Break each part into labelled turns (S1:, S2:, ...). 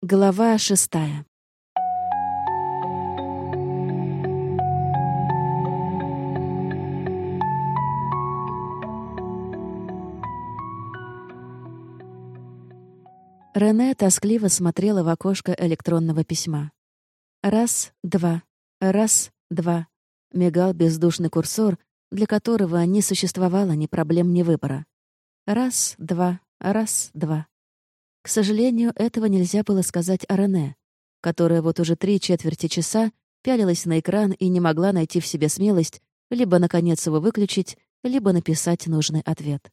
S1: Глава шестая. Рене тоскливо смотрела в окошко электронного письма. Раз, два, раз, два. Мигал бездушный курсор, для которого не существовало ни проблем, ни выбора. Раз, два, раз, два. К сожалению, этого нельзя было сказать о Рене, которая вот уже три четверти часа пялилась на экран и не могла найти в себе смелость либо, наконец, его выключить, либо написать нужный ответ.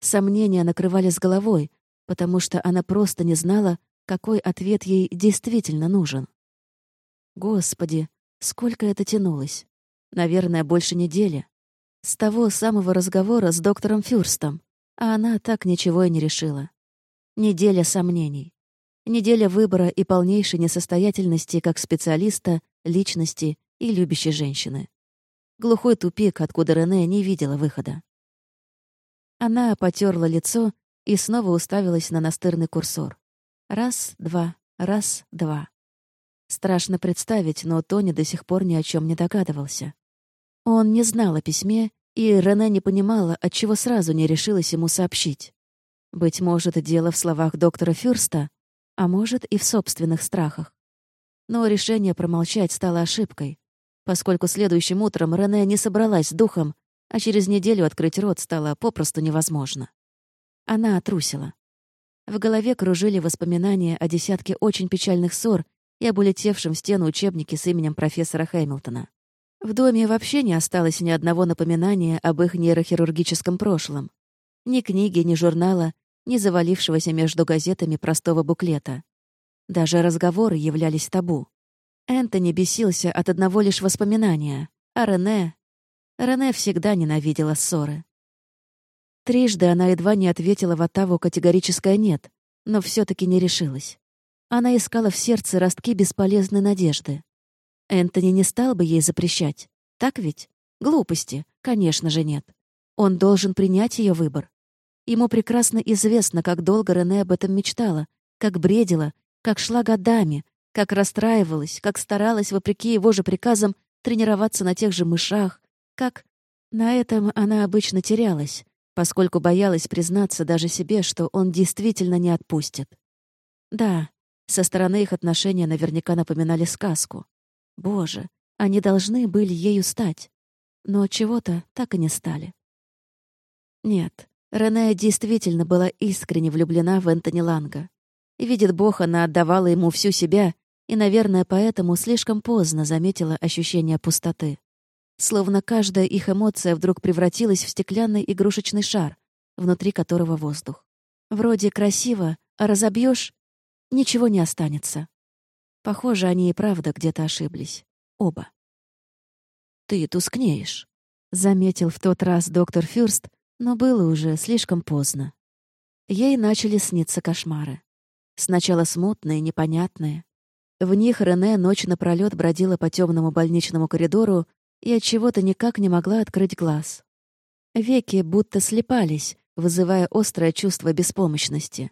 S1: Сомнения накрывали с головой, потому что она просто не знала, какой ответ ей действительно нужен. Господи, сколько это тянулось. Наверное, больше недели. С того самого разговора с доктором Фюрстом, а она так ничего и не решила. Неделя сомнений. Неделя выбора и полнейшей несостоятельности как специалиста, личности и любящей женщины. Глухой тупик, откуда Рене не видела выхода. Она потерла лицо и снова уставилась на настырный курсор. Раз, два, раз, два. Страшно представить, но Тони до сих пор ни о чем не догадывался. Он не знал о письме, и Рене не понимала, отчего сразу не решилась ему сообщить. Быть может, дело в словах доктора Фюрста, а может, и в собственных страхах. Но решение промолчать стало ошибкой, поскольку следующим утром Рене не собралась с духом, а через неделю открыть рот стало попросту невозможно. Она отрусила. В голове кружили воспоминания о десятке очень печальных ссор и об улетевшем в стену учебнике с именем профессора Хэмилтона. В доме вообще не осталось ни одного напоминания об их нейрохирургическом прошлом. Ни книги, ни журнала, ни завалившегося между газетами простого буклета. Даже разговоры являлись табу. Энтони бесился от одного лишь воспоминания, а Рене... Рене всегда ненавидела ссоры. Трижды она едва не ответила в Оттаву категорическое «нет», но все таки не решилась. Она искала в сердце ростки бесполезной надежды. Энтони не стал бы ей запрещать. Так ведь? Глупости, конечно же, нет. Он должен принять ее выбор. Ему прекрасно известно, как долго Рене об этом мечтала, как бредила, как шла годами, как расстраивалась, как старалась, вопреки его же приказам, тренироваться на тех же мышах, как... На этом она обычно терялась, поскольку боялась признаться даже себе, что он действительно не отпустит. Да, со стороны их отношения наверняка напоминали сказку. Боже, они должны были ею стать. Но чего-то так и не стали. Нет, Рене действительно была искренне влюблена в Энтони Ланга. Видит Бог, она отдавала ему всю себя, и, наверное, поэтому слишком поздно заметила ощущение пустоты. Словно каждая их эмоция вдруг превратилась в стеклянный игрушечный шар, внутри которого воздух. Вроде красиво, а разобьешь — ничего не останется. Похоже, они и правда где-то ошиблись. Оба. «Ты тускнеешь», — заметил в тот раз доктор Фюрст, но было уже слишком поздно. Ей начали сниться кошмары. Сначала смутные, непонятные. В них Рене ночь напролёт бродила по темному больничному коридору и от чего-то никак не могла открыть глаз. Веки будто слепались, вызывая острое чувство беспомощности.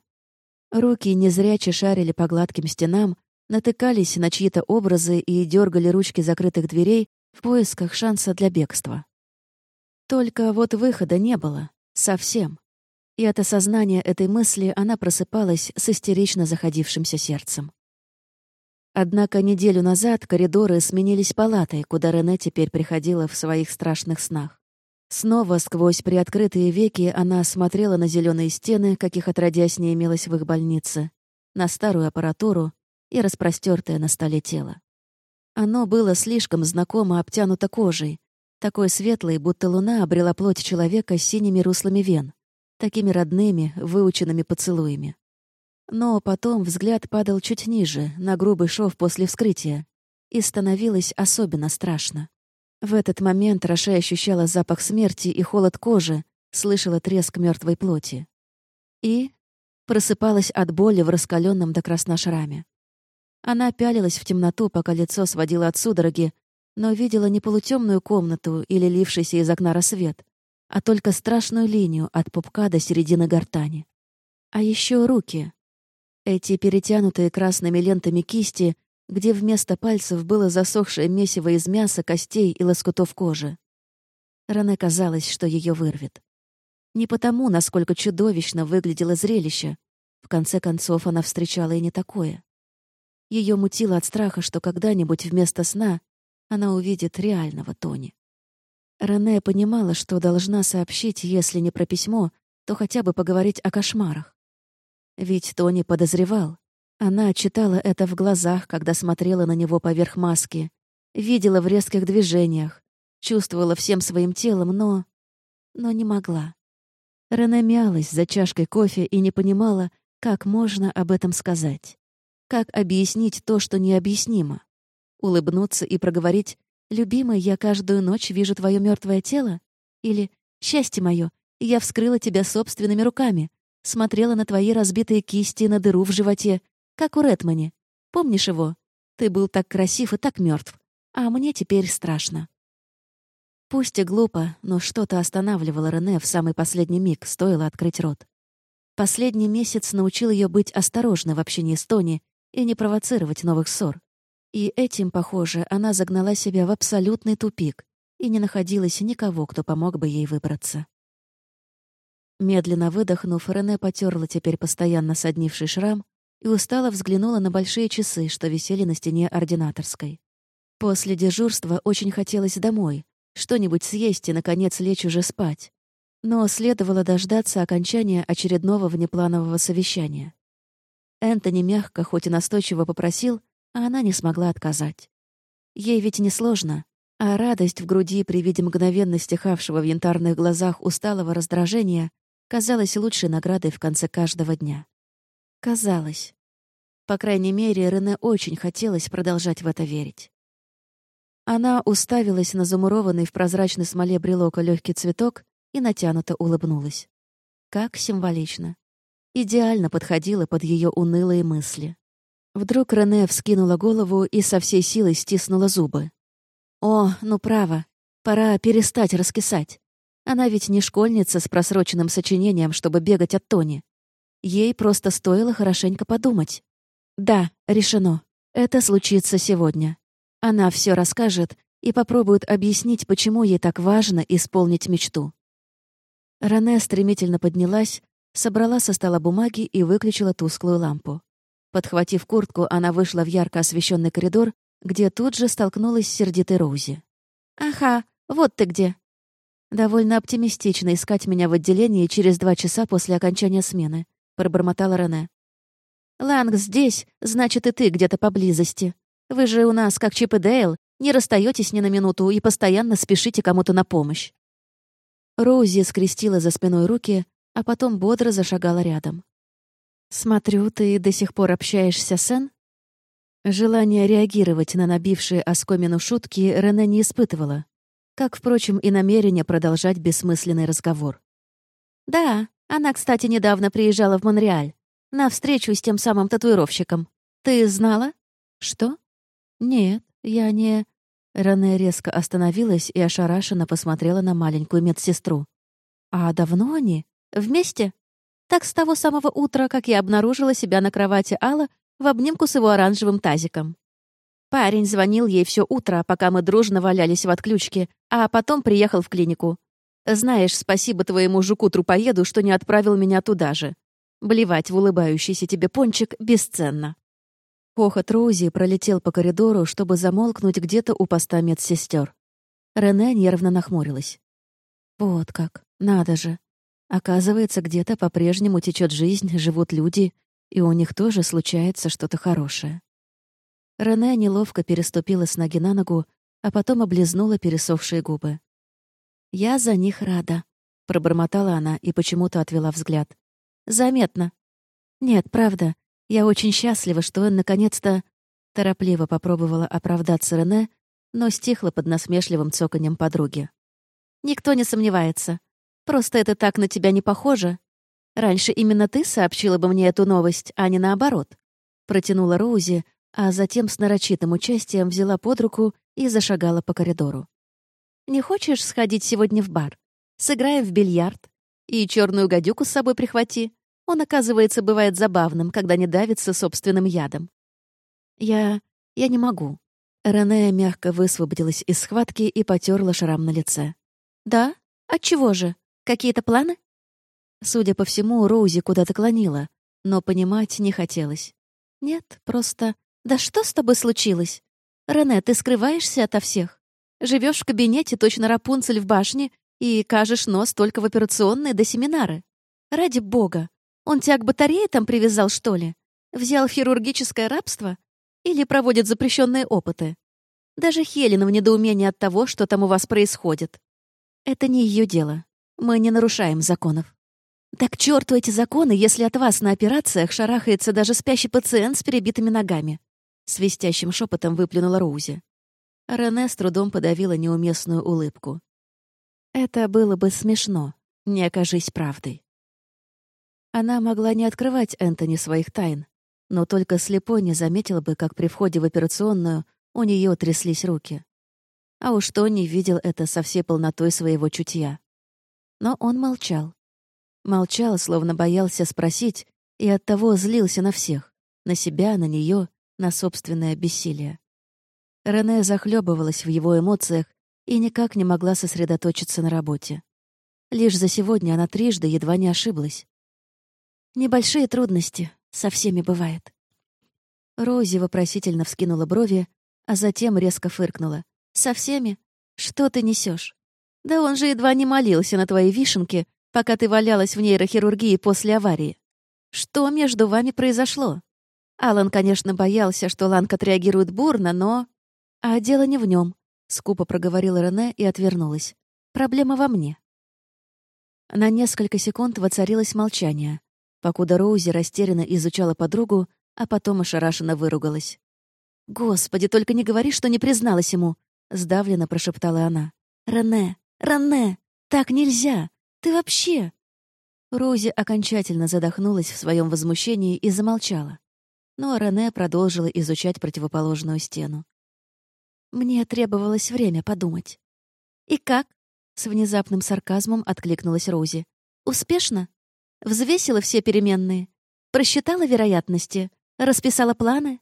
S1: Руки незряче шарили по гладким стенам, натыкались на чьи-то образы и дергали ручки закрытых дверей в поисках шанса для бегства. Только вот выхода не было. Совсем. И от осознания этой мысли она просыпалась с истерично заходившимся сердцем. Однако неделю назад коридоры сменились палатой, куда Рене теперь приходила в своих страшных снах. Снова сквозь приоткрытые веки она смотрела на зеленые стены, каких отродясь не имелось в их больнице, на старую аппаратуру и распростертое на столе тело. Оно было слишком знакомо обтянуто кожей, такой светлой, будто луна обрела плоть человека с синими руслами вен, такими родными, выученными поцелуями. Но потом взгляд падал чуть ниже, на грубый шов после вскрытия, и становилось особенно страшно. В этот момент Роше ощущала запах смерти и холод кожи, слышала треск мертвой плоти. И просыпалась от боли в раскаленном до красна шраме. Она пялилась в темноту, пока лицо сводило от судороги, но видела не полутемную комнату или лившийся из окна рассвет, а только страшную линию от пупка до середины гортани. А еще руки. Эти перетянутые красными лентами кисти, где вместо пальцев было засохшее месиво из мяса, костей и лоскутов кожи. Рене казалось, что ее вырвет. Не потому, насколько чудовищно выглядело зрелище. В конце концов, она встречала и не такое. Ее мутило от страха, что когда-нибудь вместо сна она увидит реального Тони. Рене понимала, что должна сообщить, если не про письмо, то хотя бы поговорить о кошмарах. Ведь Тони подозревал. Она читала это в глазах, когда смотрела на него поверх маски, видела в резких движениях, чувствовала всем своим телом, но... но не могла. Рене мялась за чашкой кофе и не понимала, как можно об этом сказать. Как объяснить то, что необъяснимо? Улыбнуться и проговорить «Любимый, я каждую ночь вижу твое мертвое тело?» Или «Счастье мое, я вскрыла тебя собственными руками, смотрела на твои разбитые кисти на дыру в животе, как у Ретмани. Помнишь его? Ты был так красив и так мертв, а мне теперь страшно». Пусть и глупо, но что-то останавливало Рене в самый последний миг, стоило открыть рот. Последний месяц научил ее быть осторожной в общении с Тони и не провоцировать новых ссор. И этим, похоже, она загнала себя в абсолютный тупик и не находилось никого, кто помог бы ей выбраться. Медленно выдохнув, Рене потерла теперь постоянно соднивший шрам и устало взглянула на большие часы, что висели на стене ординаторской. После дежурства очень хотелось домой, что-нибудь съесть и, наконец, лечь уже спать. Но следовало дождаться окончания очередного внепланового совещания. Энтони мягко, хоть и настойчиво попросил, а она не смогла отказать. Ей ведь не сложно, а радость в груди при виде мгновенно стихавшего в янтарных глазах усталого раздражения казалась лучшей наградой в конце каждого дня. Казалось. По крайней мере, Рене очень хотелось продолжать в это верить. Она уставилась на замурованный в прозрачной смоле брелока легкий цветок и натянуто улыбнулась. Как символично. Идеально подходила под ее унылые мысли. Вдруг Рене вскинула голову и со всей силой стиснула зубы. «О, ну право, пора перестать раскисать. Она ведь не школьница с просроченным сочинением, чтобы бегать от Тони. Ей просто стоило хорошенько подумать. Да, решено. Это случится сегодня. Она все расскажет и попробует объяснить, почему ей так важно исполнить мечту. Рене стремительно поднялась, собрала со стола бумаги и выключила тусклую лампу. Подхватив куртку, она вышла в ярко освещенный коридор, где тут же столкнулась с сердитой Роузи. «Ага, вот ты где!» «Довольно оптимистично искать меня в отделении через два часа после окончания смены», — пробормотала Рене. «Ланг здесь, значит, и ты где-то поблизости», вы же у нас, как Чип и Дейл, не расстаетесь ни на минуту и постоянно спешите кому-то на помощь». Роузи скрестила за спиной руки, а потом бодро зашагала рядом. «Смотрю, ты до сих пор общаешься с Эн?» Желание реагировать на набившие оскомину шутки Рене не испытывала, как, впрочем, и намерение продолжать бессмысленный разговор. «Да, она, кстати, недавно приезжала в Монреаль, на встречу с тем самым татуировщиком. Ты знала?» «Что?» «Нет, я не...» Рене резко остановилась и ошарашенно посмотрела на маленькую медсестру. «А давно они? Вместе?» «Так с того самого утра, как я обнаружила себя на кровати Алла в обнимку с его оранжевым тазиком. Парень звонил ей все утро, пока мы дружно валялись в отключке, а потом приехал в клинику. Знаешь, спасибо твоему жуку-трупоеду, что не отправил меня туда же. Блевать в улыбающийся тебе пончик бесценно. Хохот Роузи пролетел по коридору, чтобы замолкнуть где-то у поста медсестер. Рене нервно нахмурилась. Вот как, надо же. Оказывается, где-то по-прежнему течет жизнь, живут люди, и у них тоже случается что-то хорошее. Рене неловко переступила с ноги на ногу, а потом облизнула пересохшие губы. «Я за них рада», — пробормотала она и почему-то отвела взгляд. «Заметно». «Нет, правда, я очень счастлива, что он наконец-то...» Торопливо попробовала оправдаться Рене, но стихла под насмешливым цоканьем подруги. «Никто не сомневается. Просто это так на тебя не похоже. Раньше именно ты сообщила бы мне эту новость, а не наоборот». Протянула Роузи, а затем с нарочитым участием взяла под руку и зашагала по коридору. «Не хочешь сходить сегодня в бар? Сыграем в бильярд. И черную гадюку с собой прихвати. Он, оказывается, бывает забавным, когда не давится собственным ядом. Я... я не могу. Рене мягко высвободилась из схватки и потерла шрам на лице. «Да? Отчего же? Какие-то планы?» Судя по всему, Роузи куда-то клонила, но понимать не хотелось. «Нет, просто... Да что с тобой случилось? Рене, ты скрываешься ото всех? Живешь в кабинете, точно Рапунцель в башне, и кажешь нос только в операционные до семинары. Ради бога! Он тебя к батарее там привязал, что ли? Взял хирургическое рабство? Или проводит запрещенные опыты? Даже Хелена в недоумении от того, что там у вас происходит. Это не ее дело. Мы не нарушаем законов. Так к черту эти законы, если от вас на операциях шарахается даже спящий пациент с перебитыми ногами. Свистящим шепотом выплюнула Роузи. Рене с трудом подавила неуместную улыбку. Это было бы смешно, не окажись правдой. Она могла не открывать Энтони своих тайн, но только слепой не заметила бы, как при входе в операционную у нее тряслись руки. А уж Тони видел это со всей полнотой своего чутья. Но он молчал. Молчал, словно боялся спросить, и оттого злился на всех. На себя, на нее, на собственное бессилие. Рене захлебывалась в его эмоциях и никак не могла сосредоточиться на работе. Лишь за сегодня она трижды едва не ошиблась. Небольшие трудности, со всеми бывает. Рози вопросительно вскинула брови, а затем резко фыркнула. «Со всеми? Что ты несешь? Да он же едва не молился на твои вишенки, пока ты валялась в нейрохирургии после аварии. Что между вами произошло? Алан, конечно, боялся, что Ланка отреагирует бурно, но... А дело не в нем, скупо проговорила Рене и отвернулась. Проблема во мне. На несколько секунд воцарилось молчание, покуда Роузи растерянно изучала подругу, а потом ошарашенно выругалась. «Господи, только не говори, что не призналась ему!» — сдавленно прошептала она. «Рене! Рене! Так нельзя! Ты вообще...» Рози окончательно задохнулась в своем возмущении и замолчала. Но Рене продолжила изучать противоположную стену. Мне требовалось время подумать. «И как?» — с внезапным сарказмом откликнулась Рози. «Успешно? Взвесила все переменные? Просчитала вероятности? Расписала планы?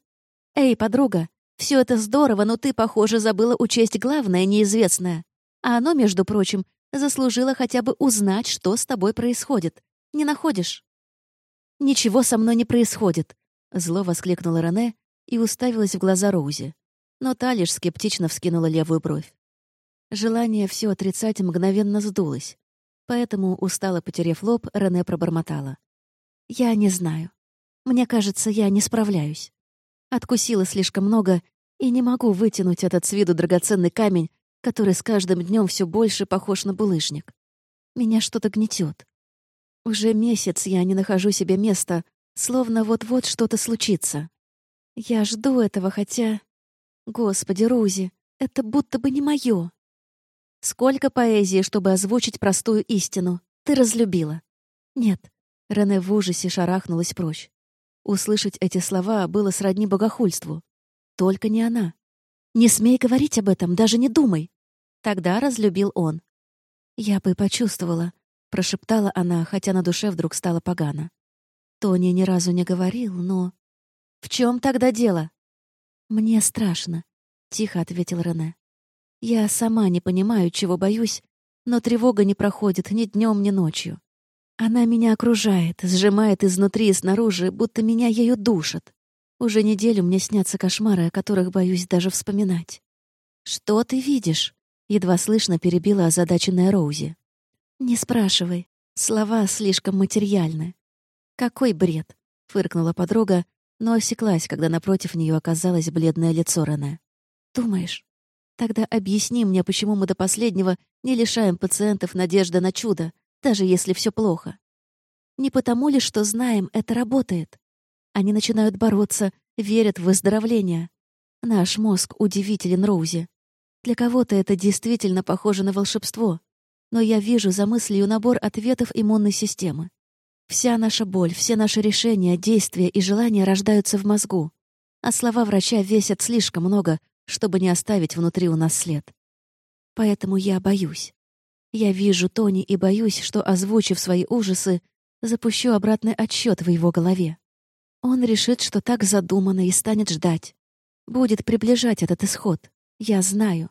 S1: Эй, подруга, все это здорово, но ты, похоже, забыла учесть главное неизвестное. А оно, между прочим, заслужило хотя бы узнать, что с тобой происходит. Не находишь?» «Ничего со мной не происходит», — зло воскликнула Рене и уставилась в глаза Роузи. Но та лишь скептично вскинула левую бровь. Желание все отрицать мгновенно сдулось. Поэтому, устало потерев лоб, Рене пробормотала. «Я не знаю. Мне кажется, я не справляюсь. Откусила слишком много и не могу вытянуть этот с виду драгоценный камень, который с каждым днем все больше похож на булыжник. Меня что-то гнетет. Уже месяц я не нахожу себе места, словно вот-вот что-то случится. Я жду этого, хотя... Господи, Рузи, это будто бы не мое. Сколько поэзии, чтобы озвучить простую истину. Ты разлюбила. Нет. Рене в ужасе шарахнулась прочь. Услышать эти слова было сродни богохульству. Только не она. «Не смей говорить об этом, даже не думай!» Тогда разлюбил он. «Я бы почувствовала», — прошептала она, хотя на душе вдруг стало погано. Тони ни разу не говорил, но... «В чем тогда дело?» «Мне страшно», — тихо ответил Рене. «Я сама не понимаю, чего боюсь, но тревога не проходит ни днем, ни ночью. Она меня окружает, сжимает изнутри и снаружи, будто меня ею душат. Уже неделю мне снятся кошмары, о которых боюсь даже вспоминать. «Что ты видишь?» — едва слышно перебила озадаченная Роузи. «Не спрашивай. Слова слишком материальны». «Какой бред!» — фыркнула подруга, но осеклась, когда напротив нее оказалось бледное лицо Рене. «Думаешь? Тогда объясни мне, почему мы до последнего не лишаем пациентов надежды на чудо, даже если все плохо. Не потому ли, что знаем, это работает. Они начинают бороться, верят в выздоровление. Наш мозг удивителен, Роузи. Для кого-то это действительно похоже на волшебство, но я вижу за мыслью набор ответов иммунной системы. Вся наша боль, все наши решения, действия и желания рождаются в мозгу, а слова врача весят слишком много, чтобы не оставить внутри у нас след. Поэтому я боюсь. Я вижу Тони и боюсь, что, озвучив свои ужасы, запущу обратный отсчет в его голове. Он решит, что так задумано, и станет ждать. Будет приближать этот исход. Я знаю.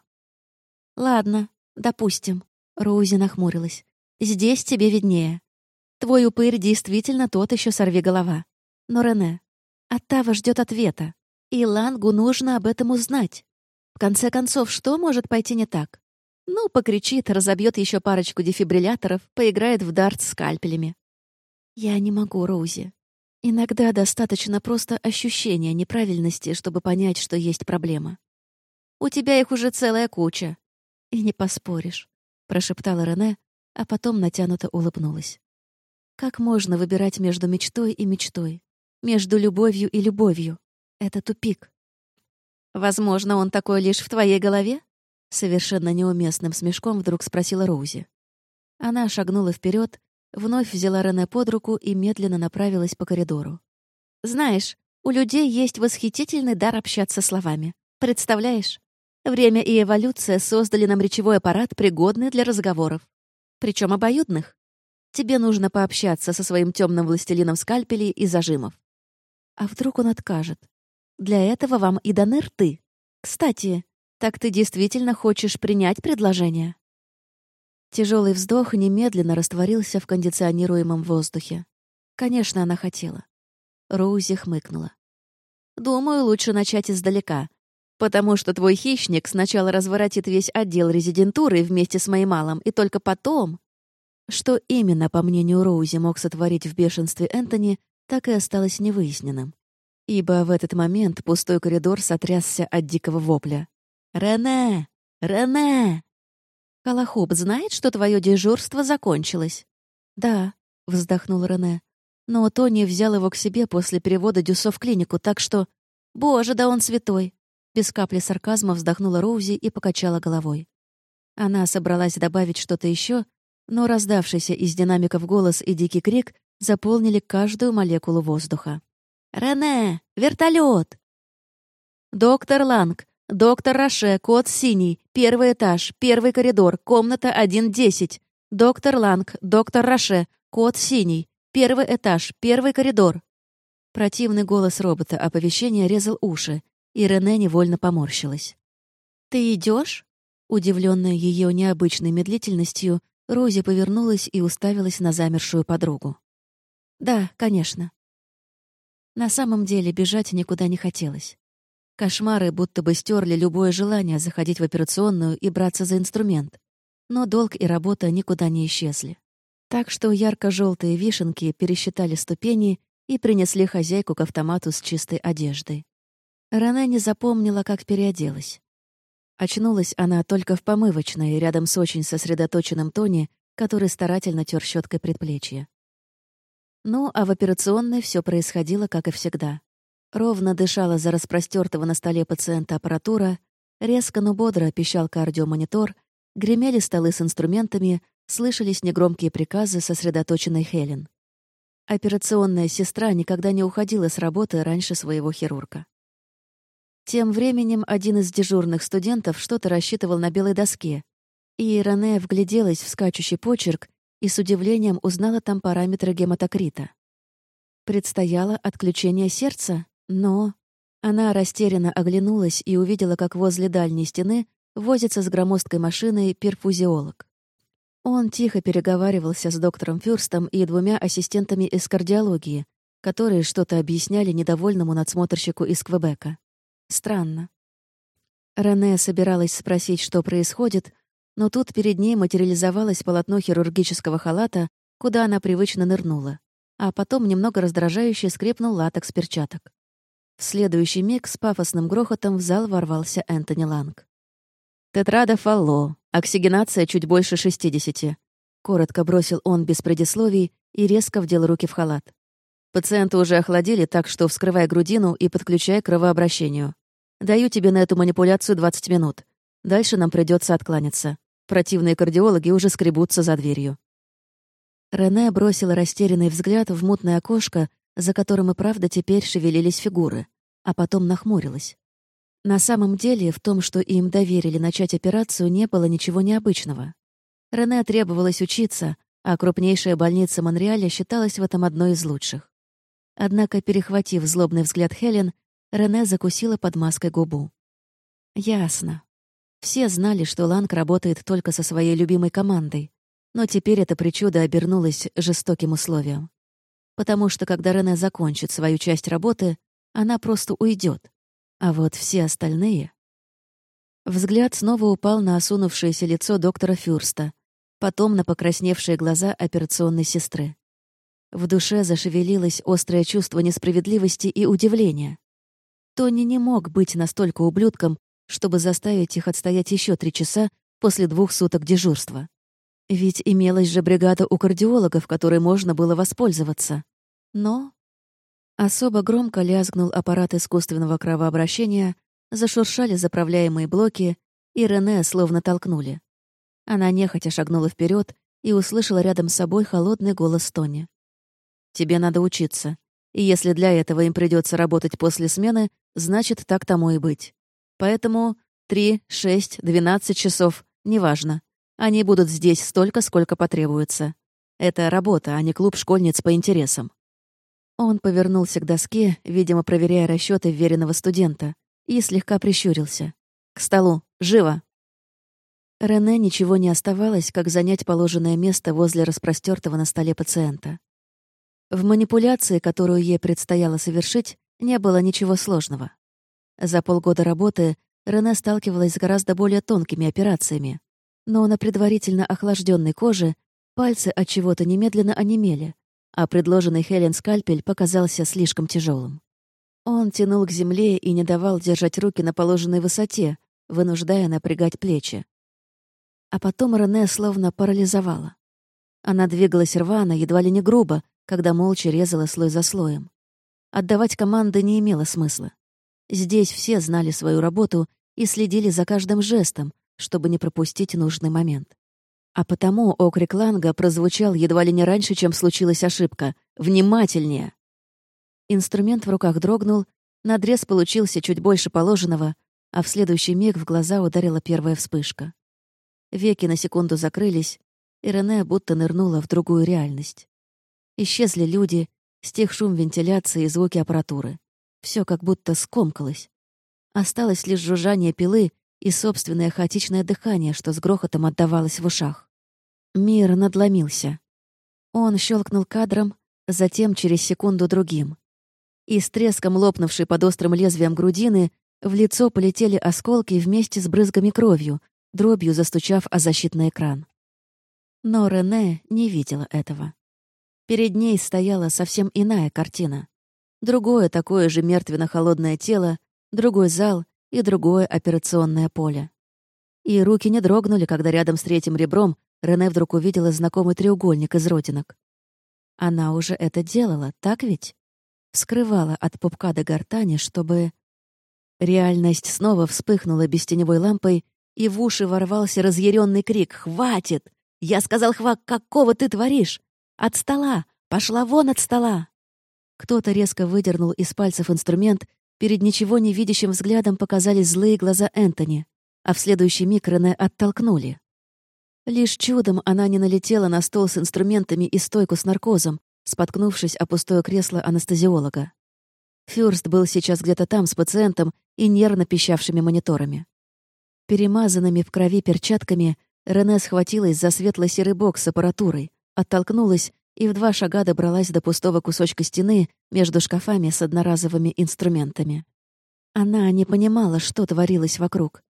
S1: Ладно, допустим. Роузи нахмурилась. Здесь тебе виднее. Твой упырь действительно тот еще сорви голова. Но, Рене, Оттава ждет ответа. И Лангу нужно об этом узнать. В конце концов, что может пойти не так? Ну, покричит, разобьет еще парочку дефибрилляторов, поиграет в дарт скальпелями. Я не могу, Роузи. Иногда достаточно просто ощущения неправильности, чтобы понять, что есть проблема. У тебя их уже целая куча. И не поспоришь, прошептала Рене, а потом натянуто улыбнулась. Как можно выбирать между мечтой и мечтой? Между любовью и любовью? Это тупик. Возможно, он такой лишь в твоей голове? Совершенно неуместным смешком вдруг спросила Роузи. Она шагнула вперед, Вновь взяла Рене под руку и медленно направилась по коридору. «Знаешь, у людей есть восхитительный дар общаться словами. Представляешь? Время и эволюция создали нам речевой аппарат, пригодный для разговоров. Причем обоюдных. Тебе нужно пообщаться со своим темным властелином скальпелей и зажимов. А вдруг он откажет? Для этого вам и даны рты. Кстати, так ты действительно хочешь принять предложение?» Тяжелый вздох немедленно растворился в кондиционируемом воздухе. Конечно, она хотела. Роузи хмыкнула. «Думаю, лучше начать издалека, потому что твой хищник сначала разворотит весь отдел резидентуры вместе с моим малым, и только потом...» Что именно, по мнению Роузи, мог сотворить в бешенстве Энтони, так и осталось невыясненным. Ибо в этот момент пустой коридор сотрясся от дикого вопля. «Рене! Рене!» «Калахуб знает, что твое дежурство закончилось?» «Да», — вздохнул Рене. «Но Тони взял его к себе после перевода Дюсо в клинику, так что...» «Боже, да он святой!» Без капли сарказма вздохнула Роузи и покачала головой. Она собралась добавить что-то еще, но раздавшийся из динамиков голос и дикий крик заполнили каждую молекулу воздуха. «Рене! Вертолет!» «Доктор Ланг, «Доктор Роше, код синий, первый этаж, первый коридор, комната 110. Доктор Ланг, доктор Роше, код синий, первый этаж, первый коридор». Противный голос робота оповещения резал уши, и Рене невольно поморщилась. «Ты идешь? Удивленная ее необычной медлительностью, Рози повернулась и уставилась на замершую подругу. «Да, конечно». На самом деле бежать никуда не хотелось. Кошмары будто бы стерли любое желание заходить в операционную и браться за инструмент. Но долг и работа никуда не исчезли. Так что ярко-желтые вишенки пересчитали ступени и принесли хозяйку к автомату с чистой одеждой. Рене не запомнила, как переоделась. Очнулась она только в помывочной, рядом с очень сосредоточенным Тони, который старательно тер щеткой предплечья. Ну, а в операционной все происходило, как и всегда. Ровно дышала за распростертого на столе пациента аппаратура, резко, но бодро пищал кардиомонитор, гремели столы с инструментами, слышались негромкие приказы сосредоточенной Хелен. Операционная сестра никогда не уходила с работы раньше своего хирурга. Тем временем один из дежурных студентов что-то рассчитывал на белой доске, и Рене вгляделась в скачущий почерк и с удивлением узнала там параметры гематокрита. Предстояло отключение сердца? Но... Она растерянно оглянулась и увидела, как возле дальней стены возится с громоздкой машиной перфузиолог. Он тихо переговаривался с доктором Фюрстом и двумя ассистентами из кардиологии, которые что-то объясняли недовольному надсмотрщику из Квебека. Странно. Рене собиралась спросить, что происходит, но тут перед ней материализовалось полотно хирургического халата, куда она привычно нырнула, а потом немного раздражающе скрипнул латекс перчаток. В следующий миг с пафосным грохотом в зал ворвался Энтони Ланг. «Тетрада фалло. Оксигенация чуть больше шестидесяти. Коротко бросил он без предисловий и резко вдел руки в халат. «Пациента уже охладили, так что вскрывай грудину и подключай к кровообращению. Даю тебе на эту манипуляцию 20 минут. Дальше нам придется откланяться. Противные кардиологи уже скребутся за дверью». Рене бросила растерянный взгляд в мутное окошко, за которым и правда теперь шевелились фигуры, а потом нахмурилась. На самом деле, в том, что им доверили начать операцию, не было ничего необычного. Рене требовалось учиться, а крупнейшая больница Монреаля считалась в этом одной из лучших. Однако, перехватив злобный взгляд Хелен, Рене закусила под маской губу. Ясно. Все знали, что Ланг работает только со своей любимой командой, но теперь это причуда обернулось жестоким условием. Потому что, когда Рене закончит свою часть работы, она просто уйдет. А вот все остальные... Взгляд снова упал на осунувшееся лицо доктора Фюрста, потом на покрасневшие глаза операционной сестры. В душе зашевелилось острое чувство несправедливости и удивления. Тони не мог быть настолько ублюдком, чтобы заставить их отстоять еще три часа после двух суток дежурства. Ведь имелась же бригада у кардиологов, которой можно было воспользоваться. Но... Особо громко лязгнул аппарат искусственного кровообращения, зашуршали заправляемые блоки, и Рене словно толкнули. Она нехотя шагнула вперед и услышала рядом с собой холодный голос Тони. «Тебе надо учиться. И если для этого им придется работать после смены, значит, так тому и быть. Поэтому три, шесть, двенадцать часов, неважно. Они будут здесь столько, сколько потребуется. Это работа, а не клуб школьниц по интересам». Он повернулся к доске, видимо, проверяя расчеты веренного студента, и слегка прищурился. «К столу! Живо!» Рене ничего не оставалось, как занять положенное место возле распростертого на столе пациента. В манипуляции, которую ей предстояло совершить, не было ничего сложного. За полгода работы Рене сталкивалась с гораздо более тонкими операциями, но на предварительно охлажденной коже пальцы от чего-то немедленно онемели, а предложенный Хелен скальпель показался слишком тяжелым. Он тянул к земле и не давал держать руки на положенной высоте, вынуждая напрягать плечи. А потом Рене словно парализовала. Она двигалась рвано, едва ли не грубо, когда молча резала слой за слоем. Отдавать команды не имело смысла. Здесь все знали свою работу и следили за каждым жестом, чтобы не пропустить нужный момент. А потому окрик Ланга прозвучал едва ли не раньше, чем случилась ошибка. «Внимательнее!» Инструмент в руках дрогнул, надрез получился чуть больше положенного, а в следующий миг в глаза ударила первая вспышка. Веки на секунду закрылись, и Рене будто нырнула в другую реальность. Исчезли люди, стих шум вентиляции и звуки аппаратуры. Все как будто скомкалось. Осталось лишь жужжание пилы и собственное хаотичное дыхание, что с грохотом отдавалось в ушах. Мир надломился. Он щелкнул кадром, затем через секунду другим. И с треском лопнувшей под острым лезвием грудины в лицо полетели осколки вместе с брызгами кровью, дробью застучав о защитный экран. Но Рене не видела этого. Перед ней стояла совсем иная картина. Другое такое же мертвенно-холодное тело, другой зал и другое операционное поле. И руки не дрогнули, когда рядом с третьим ребром Рене вдруг увидела знакомый треугольник из родинок. Она уже это делала, так ведь? Вскрывала от пупка до гортани, чтобы... Реальность снова вспыхнула бестеневой лампой, и в уши ворвался разъяренный крик «Хватит! Я сказал, Хва, какого ты творишь? От стола! Пошла вон от стола!» Кто-то резко выдернул из пальцев инструмент, перед ничего не видящим взглядом показались злые глаза Энтони, а в следующий миг Рене оттолкнули. Лишь чудом она не налетела на стол с инструментами и стойку с наркозом, споткнувшись о пустое кресло анестезиолога. Фюрст был сейчас где-то там с пациентом и нервно пищавшими мониторами. Перемазанными в крови перчатками Рене схватилась за светло-серый бокс с аппаратурой, оттолкнулась и в два шага добралась до пустого кусочка стены между шкафами с одноразовыми инструментами. Она не понимала, что творилось вокруг.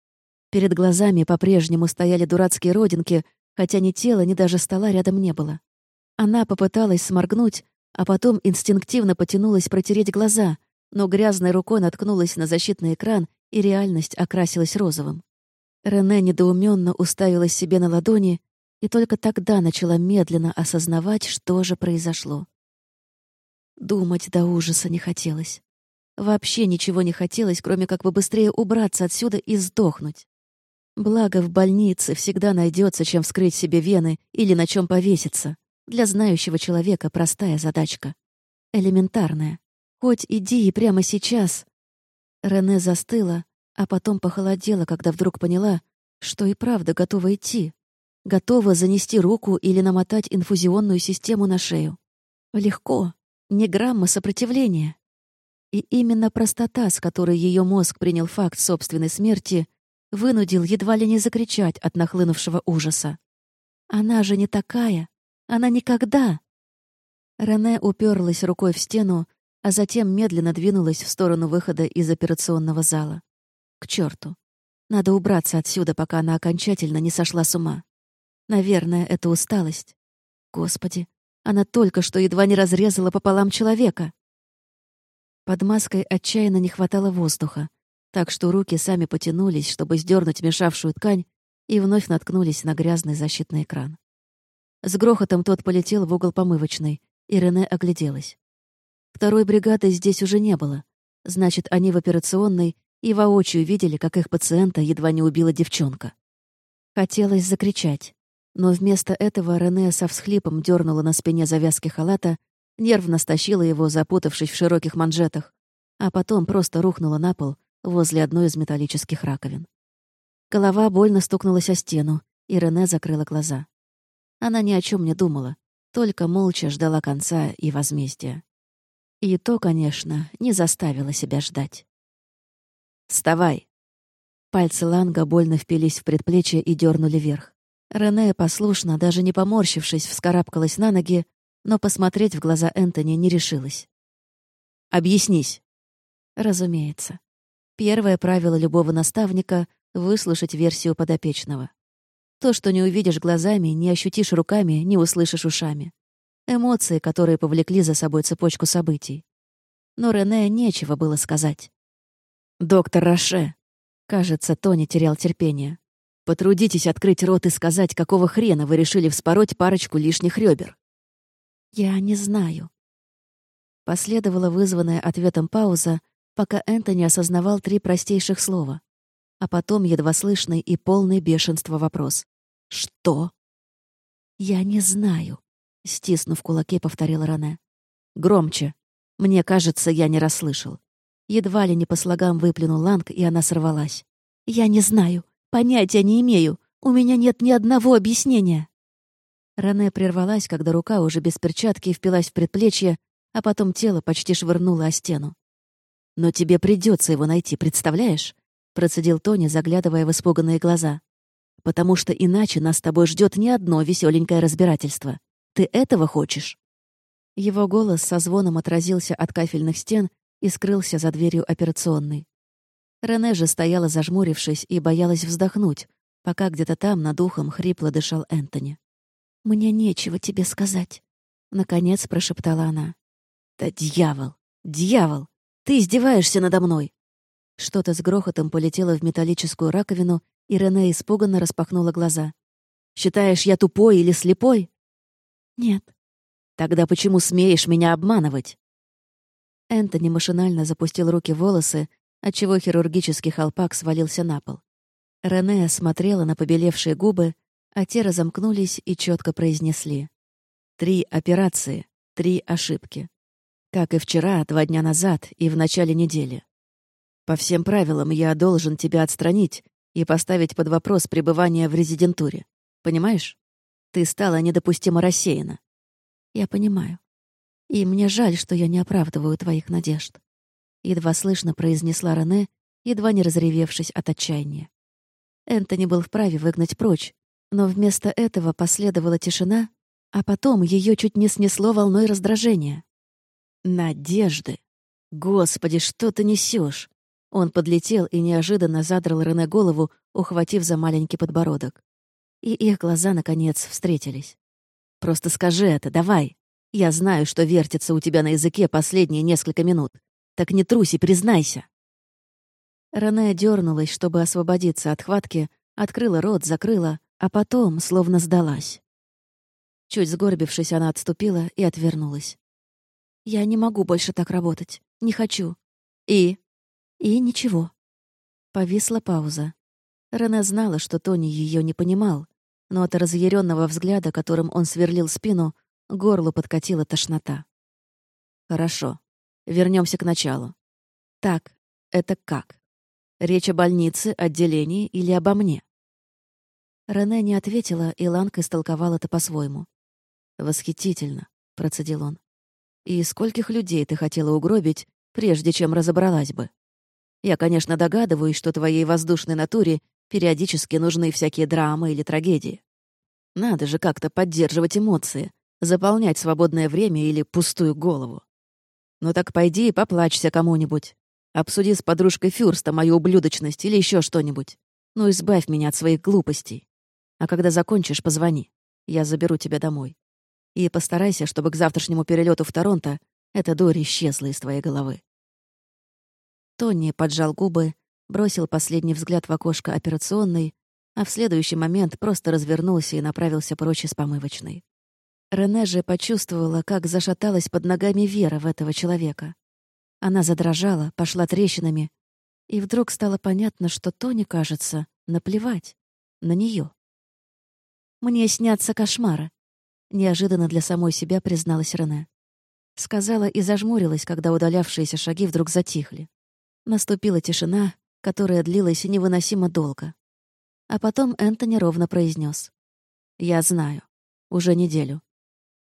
S1: Перед глазами по-прежнему стояли дурацкие родинки, хотя ни тела, ни даже стола рядом не было. Она попыталась сморгнуть, а потом инстинктивно потянулась протереть глаза, но грязной рукой наткнулась на защитный экран, и реальность окрасилась розовым. Рене недоуменно уставилась себе на ладони и только тогда начала медленно осознавать, что же произошло. Думать до ужаса не хотелось. Вообще ничего не хотелось, кроме как бы быстрее убраться отсюда и сдохнуть. Благо, в больнице всегда найдется, чем вскрыть себе вены или на чем повеситься. Для знающего человека простая задачка. Элементарная. Хоть иди и прямо сейчас. Рене застыла, а потом похолодела, когда вдруг поняла, что и правда готова идти. Готова занести руку или намотать инфузионную систему на шею. Легко, не грамма сопротивления. И именно простота, с которой ее мозг принял факт собственной смерти, вынудил едва ли не закричать от нахлынувшего ужаса. «Она же не такая! Она никогда!» Рене уперлась рукой в стену, а затем медленно двинулась в сторону выхода из операционного зала. К черту! Надо убраться отсюда, пока она окончательно не сошла с ума. Наверное, это усталость. Господи, она только что едва не разрезала пополам человека. Под маской отчаянно не хватало воздуха, так что руки сами потянулись, чтобы сдернуть мешавшую ткань, и вновь наткнулись на грязный защитный экран. С грохотом тот полетел в угол помывочной, и Рене огляделась. Второй бригады здесь уже не было. Значит, они в операционной и воочию видели, как их пациента едва не убила девчонка. Хотелось закричать, но вместо этого Рене со всхлипом дернула на спине завязки халата, нервно стащила его, запутавшись в широких манжетах, а потом просто рухнула на пол возле одной из металлических раковин. Голова больно стукнулась о стену, и Рене закрыла глаза. Она ни о чем не думала, только молча ждала конца и возмездия. И то, конечно, не заставило себя ждать. «Вставай!» Пальцы Ланга больно впились в предплечье и дернули вверх. Рене послушно, даже не поморщившись, вскарабкалась на ноги, но посмотреть в глаза Энтони не решилась. «Объяснись». Разумеется. Первое правило любого наставника — выслушать версию подопечного. То, что не увидишь глазами, не ощутишь руками, не услышишь ушами. Эмоции, которые повлекли за собой цепочку событий. Но Рене нечего было сказать. «Доктор Роше!» Кажется, Тони терял терпение. Потрудитесь открыть рот и сказать, какого хрена вы решили вспороть парочку лишних ребер. Я не знаю. Последовала вызванная ответом пауза, пока Энтони осознавал три простейших слова, а потом едва слышный и полный бешенства вопрос. «Что?» «Я не знаю», — стиснув кулаки, повторила Рене. «Громче. Мне кажется, я не расслышал». Едва ли не по слогам выплюнул Ланг, и она сорвалась. «Я не знаю. Понятия не имею. У меня нет ни одного объяснения. Рене прервалась, когда рука уже без перчатки впилась в предплечье, а потом тело почти швырнуло о стену. «Но тебе придется его найти, представляешь?» — процедил Тони, заглядывая в испуганные глаза. «Потому что иначе нас с тобой ждет не одно веселенькое разбирательство. Ты этого хочешь?» Его голос со звоном отразился от кафельных стен и скрылся за дверью операционной. Рене же стояла зажмурившись и боялась вздохнуть, пока где-то там над ухом хрипло дышал Энтони. «Мне нечего тебе сказать», — наконец прошептала она. «Да дьявол! Дьявол! Ты издеваешься надо мной!» Что-то с грохотом полетело в металлическую раковину, и Рене испуганно распахнула глаза. «Считаешь, я тупой или слепой?» «Нет». «Тогда почему смеешь меня обманывать?» Энтони машинально запустил руки в волосы, отчего хирургический холпак свалился на пол. Рене смотрела на побелевшие губы, а те разомкнулись и четко произнесли. «Три операции, три ошибки. Как и вчера, два дня назад и в начале недели. По всем правилам я должен тебя отстранить и поставить под вопрос пребывание в резидентуре. Понимаешь? Ты стала недопустимо рассеяна». «Я понимаю. И мне жаль, что я не оправдываю твоих надежд едва слышно произнесла Рене, едва не разревевшись от отчаяния. Энтони был вправе выгнать прочь, но вместо этого последовала тишина, а потом ее чуть не снесло волной раздражения. «Надежды! Господи, что ты несешь? Он подлетел и неожиданно задрал Рене голову, ухватив за маленький подбородок. И их глаза, наконец, встретились. «Просто скажи это, давай. Я знаю, что вертится у тебя на языке последние несколько минут. Так не труси, признайся!» Рене дернулась, чтобы освободиться от хватки, открыла рот, закрыла, а потом словно сдалась. Чуть сгорбившись, она отступила и отвернулась. «Я не могу больше так работать. Не хочу». «И?» «И ничего». Повисла пауза. Рене знала, что Тони ее не понимал, но от разъяренного взгляда, которым он сверлил спину, горло подкатила тошнота. «Хорошо. Вернемся к началу. Так, это как? Речь о больнице, отделении или обо мне? Рене не ответила, и Ланка истолковал это по-своему. «Восхитительно», — процедил он. «И скольких людей ты хотела угробить, прежде чем разобралась бы? Я, конечно, догадываюсь, что твоей воздушной натуре периодически нужны всякие драмы или трагедии. Надо же как-то поддерживать эмоции, заполнять свободное время или пустую голову. Ну так пойди и поплачься кому-нибудь. Обсуди с подружкой Фюрста мою ублюдочность или еще что-нибудь. Ну, избавь меня от своих глупостей. А когда закончишь, позвони. Я заберу тебя домой. И постарайся, чтобы к завтрашнему перелету в Торонто эта дурь исчезла из твоей головы. Тони поджал губы, бросил последний взгляд в окошко операционной, а в следующий момент просто развернулся и направился прочь из помывочной. Рене же почувствовала, как зашаталась под ногами вера в этого человека. Она задрожала, пошла трещинами, и вдруг стало понятно, что Тони, кажется, наплевать на нее. «Мне снятся кошмары», — неожиданно для самой себя призналась Рене. Сказала и зажмурилась, когда удалявшиеся шаги вдруг затихли. Наступила тишина, которая длилась невыносимо долго. А потом Энтони ровно произнес: «Я знаю. Уже неделю.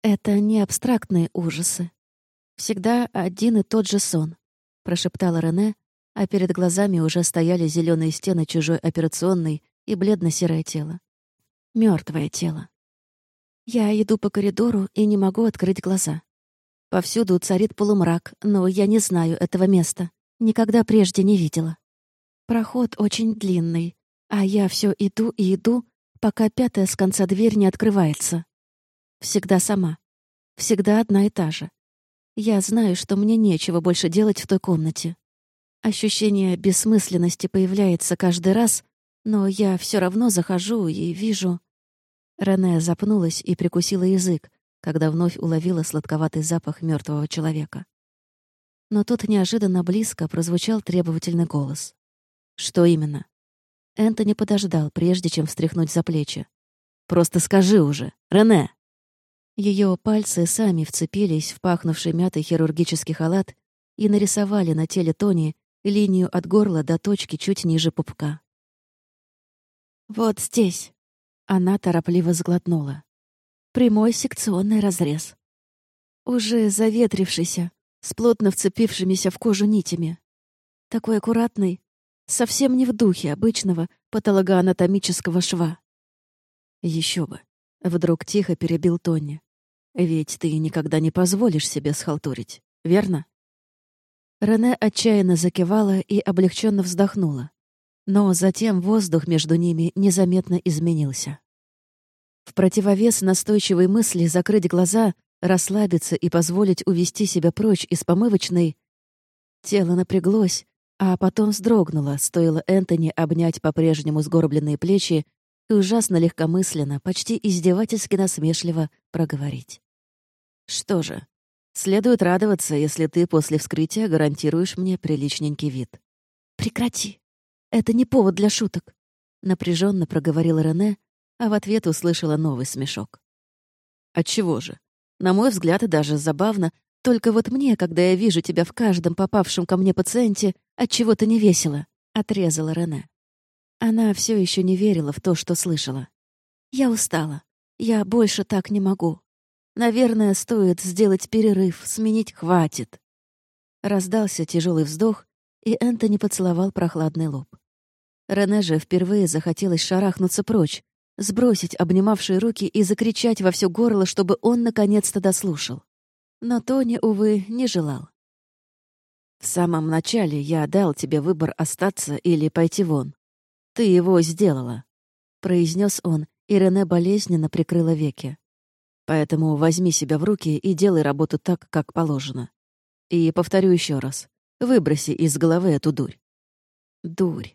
S1: Это не абстрактные ужасы. Всегда один и тот же сон», — прошептала Рене, а перед глазами уже стояли зеленые стены чужой операционной и бледно-серое тело. мертвое тело. Я иду по коридору и не могу открыть глаза. Повсюду царит полумрак, но я не знаю этого места. Никогда прежде не видела. Проход очень длинный, а я все иду и иду, пока пятая с конца дверь не открывается. Всегда сама. Всегда одна и та же. Я знаю, что мне нечего больше делать в той комнате. Ощущение бессмысленности появляется каждый раз, но я все равно захожу и вижу... Рене запнулась и прикусила язык, когда вновь уловила сладковатый запах мертвого человека. Но тут неожиданно близко прозвучал требовательный голос. «Что именно?» Энтони подождал, прежде чем встряхнуть за плечи. «Просто скажи уже, Рене!» Ее пальцы сами вцепились в пахнувший мятый хирургический халат и нарисовали на теле Тони линию от горла до точки чуть ниже пупка. «Вот здесь!» Она торопливо сглотнула. Прямой секционный разрез. Уже заветрившийся, с плотно вцепившимися в кожу нитями. Такой аккуратный, совсем не в духе обычного патологоанатомического шва. Еще бы. Вдруг тихо перебил Тони. Ведь ты никогда не позволишь себе схалтурить, верно? Рене отчаянно закивала и облегченно вздохнула. Но затем воздух между ними незаметно изменился. В противовес настойчивой мысли закрыть глаза, расслабиться и позволить увести себя прочь из помывочной, тело напряглось, а потом вздрогнуло, стоило Энтони обнять по-прежнему сгорбленные плечи и ужасно легкомысленно, почти издевательски насмешливо проговорить. «Что же, следует радоваться, если ты после вскрытия гарантируешь мне приличненький вид». «Прекрати! Это не повод для шуток!» — напряженно проговорила Рене, а в ответ услышала новый смешок. «Отчего же? На мой взгляд, даже забавно. Только вот мне, когда я вижу тебя в каждом попавшем ко мне пациенте, отчего то не весело», — отрезала Рене. Она все еще не верила в то, что слышала. «Я устала. Я больше так не могу. Наверное, стоит сделать перерыв, сменить хватит». Раздался тяжелый вздох, и Энтони поцеловал прохладный лоб. Рене же впервые захотелось шарахнуться прочь, сбросить обнимавшие руки и закричать во все горло, чтобы он наконец-то дослушал. Но Тони, увы, не желал. «В самом начале я дал тебе выбор остаться или пойти вон. Ты его сделала», — произнес он, и Рене болезненно прикрыла веки. «Поэтому возьми себя в руки и делай работу так, как положено. И повторю еще раз. Выброси из головы эту дурь». Дурь.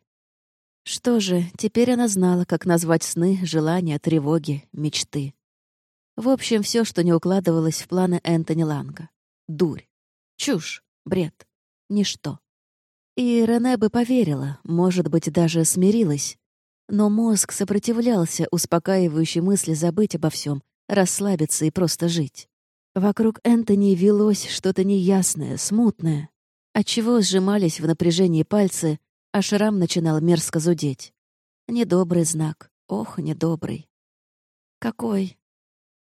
S1: Что же, теперь она знала, как назвать сны, желания, тревоги, мечты. В общем, все, что не укладывалось в планы Энтони Ланга. Дурь. Чушь. Бред. Ничто. И Рене бы поверила, может быть, даже смирилась. Но мозг сопротивлялся успокаивающей мысли забыть обо всем, расслабиться и просто жить. Вокруг Энтони велось что-то неясное, смутное, отчего сжимались в напряжении пальцы, а шрам начинал мерзко зудеть. Недобрый знак. Ох, недобрый. «Какой?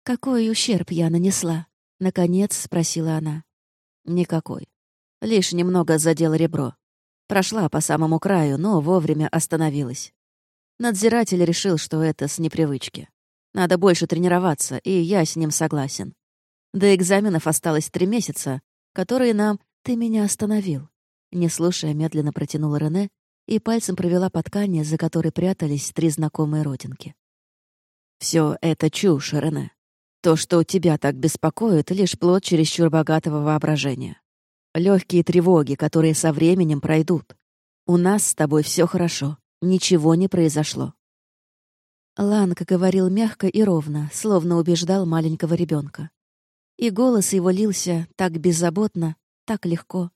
S1: Какой ущерб я нанесла?» — наконец спросила она. «Никакой. Лишь немного задел ребро. Прошла по самому краю, но вовремя остановилась. Надзиратель решил, что это с непривычки. Надо больше тренироваться, и я с ним согласен. До экзаменов осталось три месяца, которые нам «ты меня остановил». Не слушая, медленно протянула Рене и пальцем провела по ткани, за которой прятались три знакомые родинки. Все это чушь, Рене. То, что у тебя так беспокоит, лишь плод чересчур богатого воображения. Легкие тревоги, которые со временем пройдут. У нас с тобой все хорошо. Ничего не произошло. Ланг говорил мягко и ровно, словно убеждал маленького ребенка. И голос его лился так беззаботно, так легко.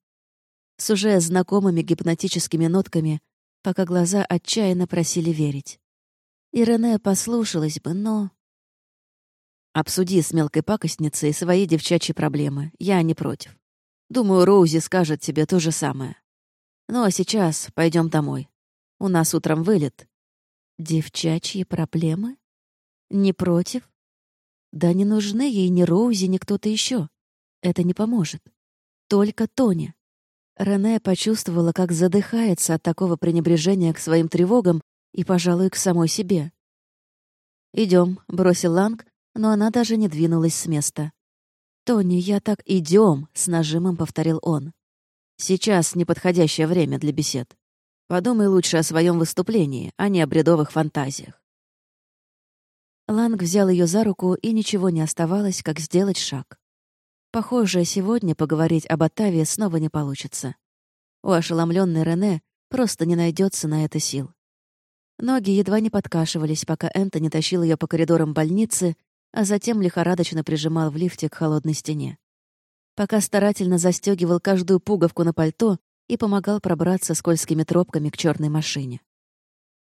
S1: С уже знакомыми гипнотическими нотками, пока глаза отчаянно просили верить. И Рене послушалась бы, но... Обсуди с мелкой пакостницей свои девчачьи проблемы. Я не против. Думаю, Роузи скажет тебе то же самое. Ну а сейчас пойдем домой. У нас утром вылет. Девчачьи проблемы? Не против? Да не нужны ей ни Роузи, ни кто-то еще. Это не поможет. Только Тоня. Рене почувствовала, как задыхается от такого пренебрежения к своим тревогам и, пожалуй, к самой себе. Идем, бросил Ланг, но она даже не двинулась с места. «Тони, я так идем, с нажимом повторил он. «Сейчас неподходящее время для бесед. Подумай лучше о своем выступлении, а не о бредовых фантазиях». Ланг взял ее за руку, и ничего не оставалось, как сделать шаг. Похоже, сегодня поговорить об Оттаве снова не получится. У ошеломленной Рене просто не найдется на это сил. Ноги едва не подкашивались, пока Энтони тащил ее по коридорам больницы, а затем лихорадочно прижимал в лифте к холодной стене. Пока старательно застегивал каждую пуговку на пальто и помогал пробраться скользкими тропками к черной машине.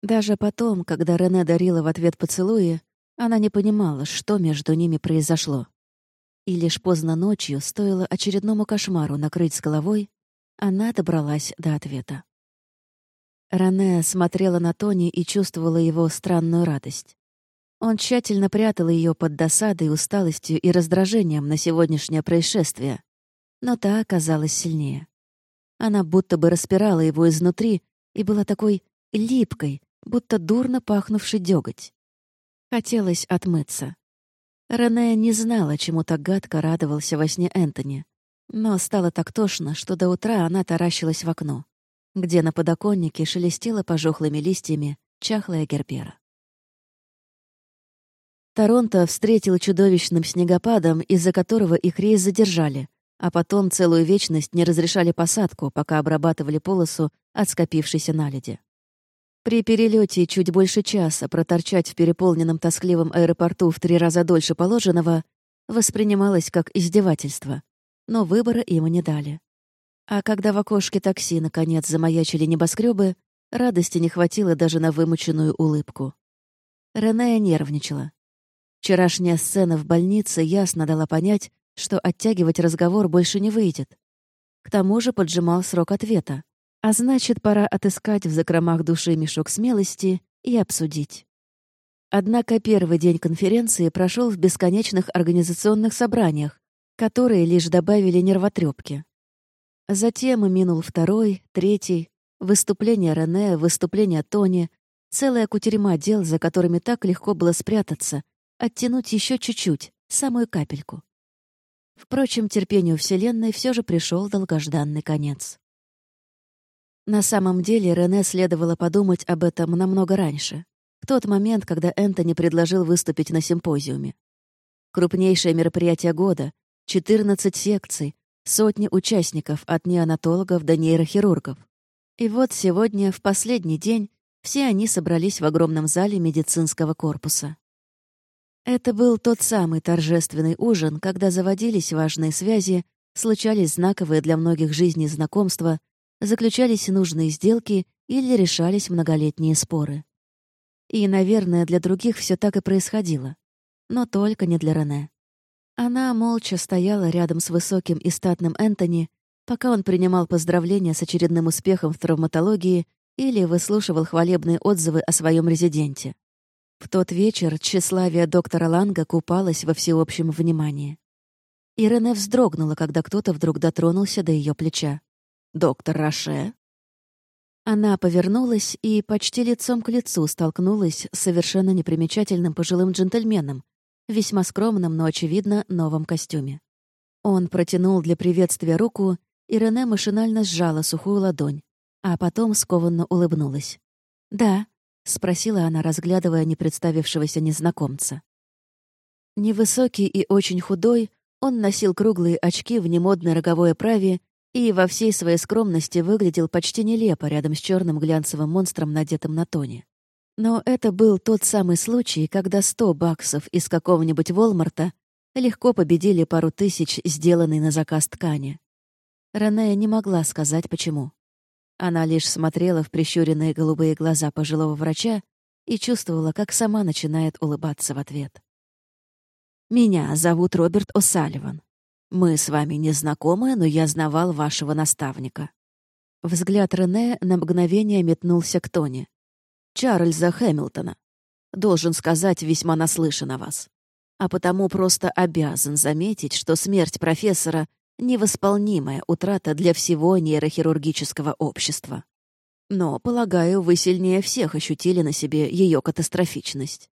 S1: Даже потом, когда Рене дарила в ответ поцелуи, она не понимала, что между ними произошло. И лишь поздно ночью, стоило очередному кошмару накрыть с головой, она добралась до ответа. Рене смотрела на Тони и чувствовала его странную радость. Он тщательно прятал ее под досадой, усталостью и раздражением на сегодняшнее происшествие, но та оказалась сильнее. Она будто бы распирала его изнутри и была такой липкой, будто дурно пахнувший дёготь. Хотелось отмыться. Рене не знала, чему так гадко радовался во сне Энтони, но стало так тошно, что до утра она таращилась в окно где на подоконнике шелестела пожухлыми листьями чахлая гербера. Торонто встретил чудовищным снегопадом, из-за которого их рейс задержали, а потом целую вечность не разрешали посадку, пока обрабатывали полосу от скопившейся наледи. При перелете чуть больше часа проторчать в переполненном тоскливом аэропорту в три раза дольше положенного воспринималось как издевательство, но выбора им не дали. А когда в окошке такси наконец замаячили небоскребы, радости не хватило даже на вымученную улыбку. Рене нервничала. Вчерашняя сцена в больнице ясно дала понять, что оттягивать разговор больше не выйдет. К тому же поджимал срок ответа. А значит, пора отыскать в закромах души мешок смелости и обсудить. Однако первый день конференции прошел в бесконечных организационных собраниях, которые лишь добавили нервотрепки. Затем минул второй, третий, выступление Рене, выступление Тони, целая кутерьма дел, за которыми так легко было спрятаться, оттянуть еще чуть-чуть, самую капельку. Впрочем, терпению Вселенной все же пришел долгожданный конец. На самом деле Рене следовало подумать об этом намного раньше, в тот момент, когда Энтони предложил выступить на симпозиуме. Крупнейшее мероприятие года, 14 секций, Сотни участников от неонатологов до нейрохирургов. И вот сегодня, в последний день, все они собрались в огромном зале медицинского корпуса. Это был тот самый торжественный ужин, когда заводились важные связи, случались знаковые для многих жизней знакомства, заключались нужные сделки или решались многолетние споры. И, наверное, для других все так и происходило. Но только не для Рене. Она молча стояла рядом с высоким и статным Энтони, пока он принимал поздравления с очередным успехом в травматологии или выслушивал хвалебные отзывы о своем резиденте. В тот вечер тщеславие доктора Ланга купалось во всеобщем внимании. И Рене вздрогнула, когда кто-то вдруг дотронулся до ее плеча. «Доктор Роше?» Она повернулась и почти лицом к лицу столкнулась с совершенно непримечательным пожилым джентльменом, весьма скромном, но, очевидно, новом костюме. Он протянул для приветствия руку, и Рене машинально сжала сухую ладонь, а потом скованно улыбнулась. «Да», — спросила она, разглядывая непредставившегося незнакомца. Невысокий и очень худой, он носил круглые очки в немодной роговой оправе и во всей своей скромности выглядел почти нелепо рядом с черным глянцевым монстром, надетым на тоне. Но это был тот самый случай, когда сто баксов из какого-нибудь Волмарта легко победили пару тысяч, сделанной на заказ ткани. Рене не могла сказать, почему. Она лишь смотрела в прищуренные голубые глаза пожилого врача и чувствовала, как сама начинает улыбаться в ответ. «Меня зовут Роберт О'Салливан. Мы с вами не знакомы, но я знавал вашего наставника». Взгляд Рене на мгновение метнулся к Тони. «Чарльза Хэмилтона. Должен сказать, весьма наслышан о вас. А потому просто обязан заметить, что смерть профессора невосполнимая утрата для всего нейрохирургического общества. Но, полагаю, вы сильнее всех ощутили на себе ее катастрофичность.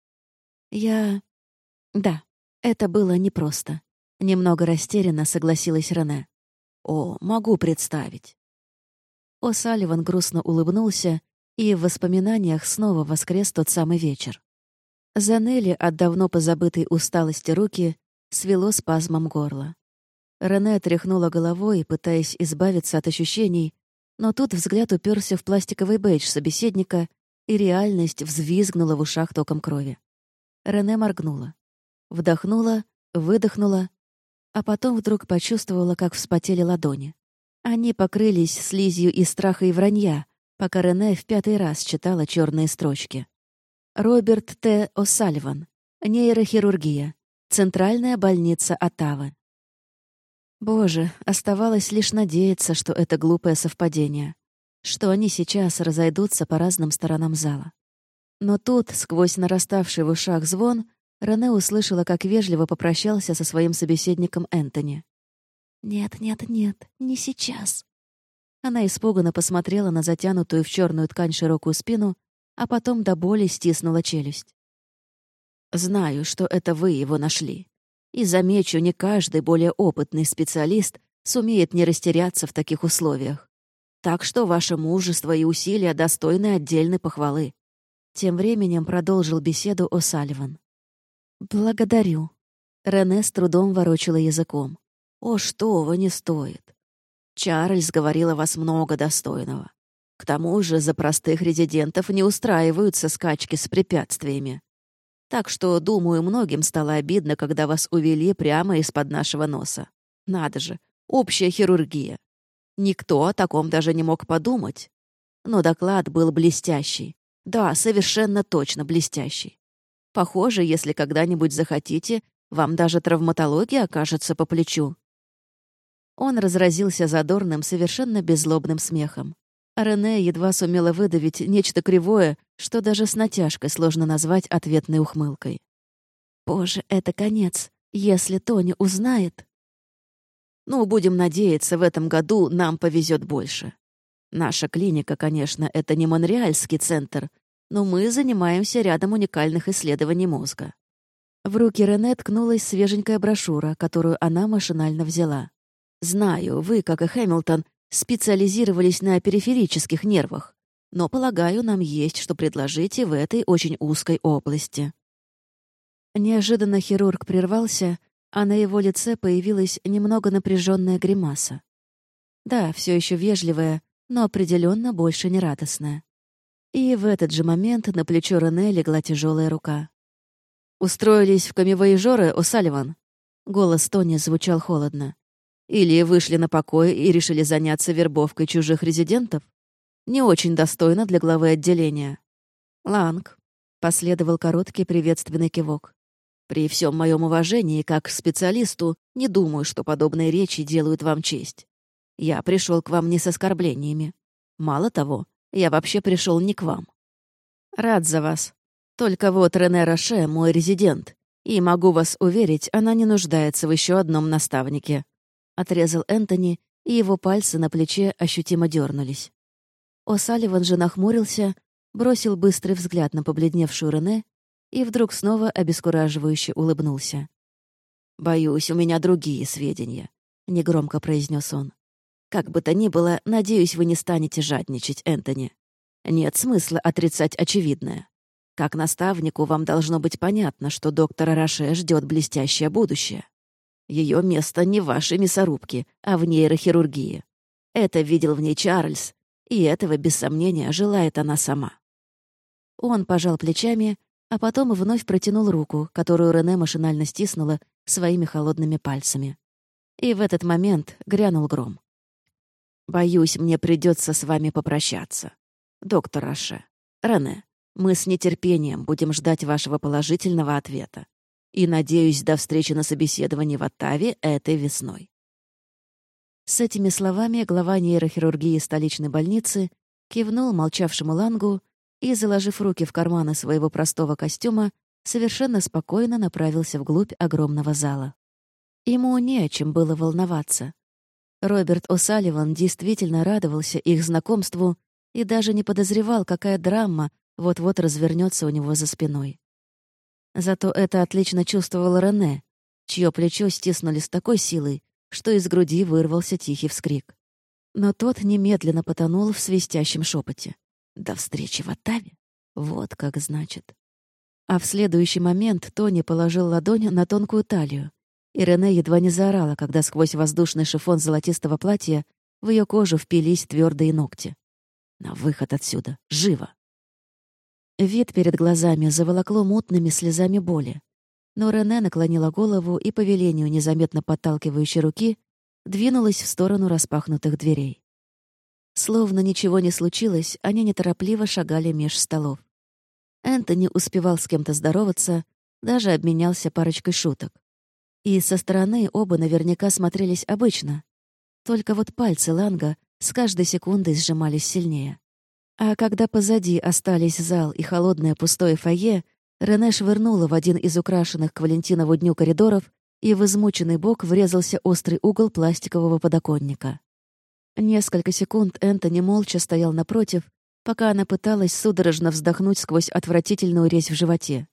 S1: Я... Да, это было непросто. Немного растерянно согласилась Рене. О, могу представить. О Салливан грустно улыбнулся, и в воспоминаниях снова воскрес тот самый вечер. Занели от давно позабытой усталости руки свело спазмом горла. Рене тряхнула головой, пытаясь избавиться от ощущений, но тут взгляд уперся в пластиковый бейдж собеседника, и реальность взвизгнула в ушах током крови. Рене моргнула. Вдохнула, выдохнула, а потом вдруг почувствовала, как вспотели ладони. Они покрылись слизью и страха и вранья, пока Рене в пятый раз читала черные строчки. Роберт Т. О'Салливан. Нейрохирургия. Центральная больница Оттавы. Боже, оставалось лишь надеяться, что это глупое совпадение, что они сейчас разойдутся по разным сторонам зала. Но тут, сквозь нараставший в ушах звон, Рене услышала, как вежливо попрощался со своим собеседником Энтони. «Нет, нет, нет, не сейчас». Она испуганно посмотрела на затянутую в черную ткань широкую спину, а потом до боли стиснула челюсть. «Знаю, что это вы его нашли. И замечу, не каждый более опытный специалист сумеет не растеряться в таких условиях. Так что ваше мужество и усилия достойны отдельной похвалы. Тем временем продолжил беседу о Салливан. «Благодарю». Рене с трудом ворочала языком. «О, что вы, не стоит. Чарльз говорил о вас много достойного. К тому же за простых резидентов не устраиваются скачки с препятствиями. Так что, думаю, многим стало обидно, когда вас увели прямо из-под нашего носа. Надо же, общая хирургия. Никто о таком даже не мог подумать. Но доклад был блестящий. Да, совершенно точно блестящий. Похоже, если когда-нибудь захотите, вам даже травматология окажется по плечу. Он разразился задорным, совершенно беззлобным смехом. Рене едва сумела выдавить нечто кривое, что даже с натяжкой сложно назвать ответной ухмылкой. «Боже, это конец. Если Тони узнает...» «Ну, будем надеяться, в этом году нам повезет больше. Наша клиника, конечно, это не Монреальский центр, но мы занимаемся рядом уникальных исследований мозга». В руки Рене ткнулась свеженькая брошюра, которую она машинально взяла. «Знаю, вы, как и Хэмилтон, специализировались на периферических нервах, но, полагаю, нам есть что предложить и в этой очень узкой области». Неожиданно хирург прервался, а на его лице появилась немного напряженная гримаса. Да, все еще вежливая, но определенно больше не радостная. И в этот же момент на плечо Рене легла тяжелая рука. «Устроились в камевоежоры, О'Салливан?» Голос Тони звучал холодно. Или вышли на покой и решили заняться вербовкой чужих резидентов? Не очень достойно для главы отделения. Ланг. Последовал короткий приветственный кивок. При всем моем уважении, как к специалисту, не думаю, что подобные речи делают вам честь. Я пришел к вам не с оскорблениями. Мало того, я вообще пришел не к вам. Рад за вас. Только вот Рене Роше — мой резидент, и могу вас уверить, она не нуждается в еще одном наставнике», — отрезал Энтони, и его пальцы на плече ощутимо дернулись. О'Салливан же нахмурился, бросил быстрый взгляд на побледневшую Рене и вдруг снова обескураживающе улыбнулся. «Боюсь, у меня другие сведения», — негромко произнес он. «Как бы то ни было, надеюсь, вы не станете жадничать, Энтони. Нет смысла отрицать очевидное. Как наставнику вам должно быть понятно, что доктора Роше ждет блестящее будущее. Ее место не в вашей мясорубке, а в нейрохирургии. Это видел в ней Чарльз, и этого, без сомнения, желает она сама. Он пожал плечами, а потом вновь протянул руку, которую Рене машинально стиснула своими холодными пальцами. И в этот момент грянул гром. «Боюсь, мне придется с вами попрощаться. Доктор Роше, Рене, мы с нетерпением будем ждать вашего положительного ответа. И надеюсь, до встречи на собеседовании в Оттаве этой весной». С этими словами глава нейрохирургии столичной больницы кивнул молчавшему Лангу и, заложив руки в карманы своего простого костюма, совершенно спокойно направился вглубь огромного зала. Ему не о чем было волноваться. Роберт О'Салливан действительно радовался их знакомству и даже не подозревал, какая драма вот-вот развернется у него за спиной. Зато это отлично чувствовал Рене, чье плечо стиснули с такой силой, что из груди вырвался тихий вскрик. Но тот немедленно потонул в свистящем шепоте. До встречи в Оттаве? Вот как значит. А в следующий момент Тони положил ладонь на тонкую талию, и Рене едва не заорала, когда сквозь воздушный шифон золотистого платья в ее кожу впились твердые ногти. На выход отсюда. Живо. Вид перед глазами заволокло мутными слезами боли. Но Рене наклонила голову и, по велению незаметно подталкивающей руки, двинулась в сторону распахнутых дверей. Словно ничего не случилось, они неторопливо шагали меж столов. Энтони успевал с кем-то здороваться, даже обменялся парочкой шуток. И со стороны оба наверняка смотрелись обычно. Только вот пальцы Ланга с каждой секундой сжимались сильнее. А когда позади остались зал и холодное пустое фойе, Рене швырнула в один из украшенных к Валентинову дню коридоров, и в измученный бок врезался острый угол пластикового подоконника. Несколько секунд Энтони молча стоял напротив, пока она пыталась судорожно вздохнуть сквозь отвратительную резь в животе.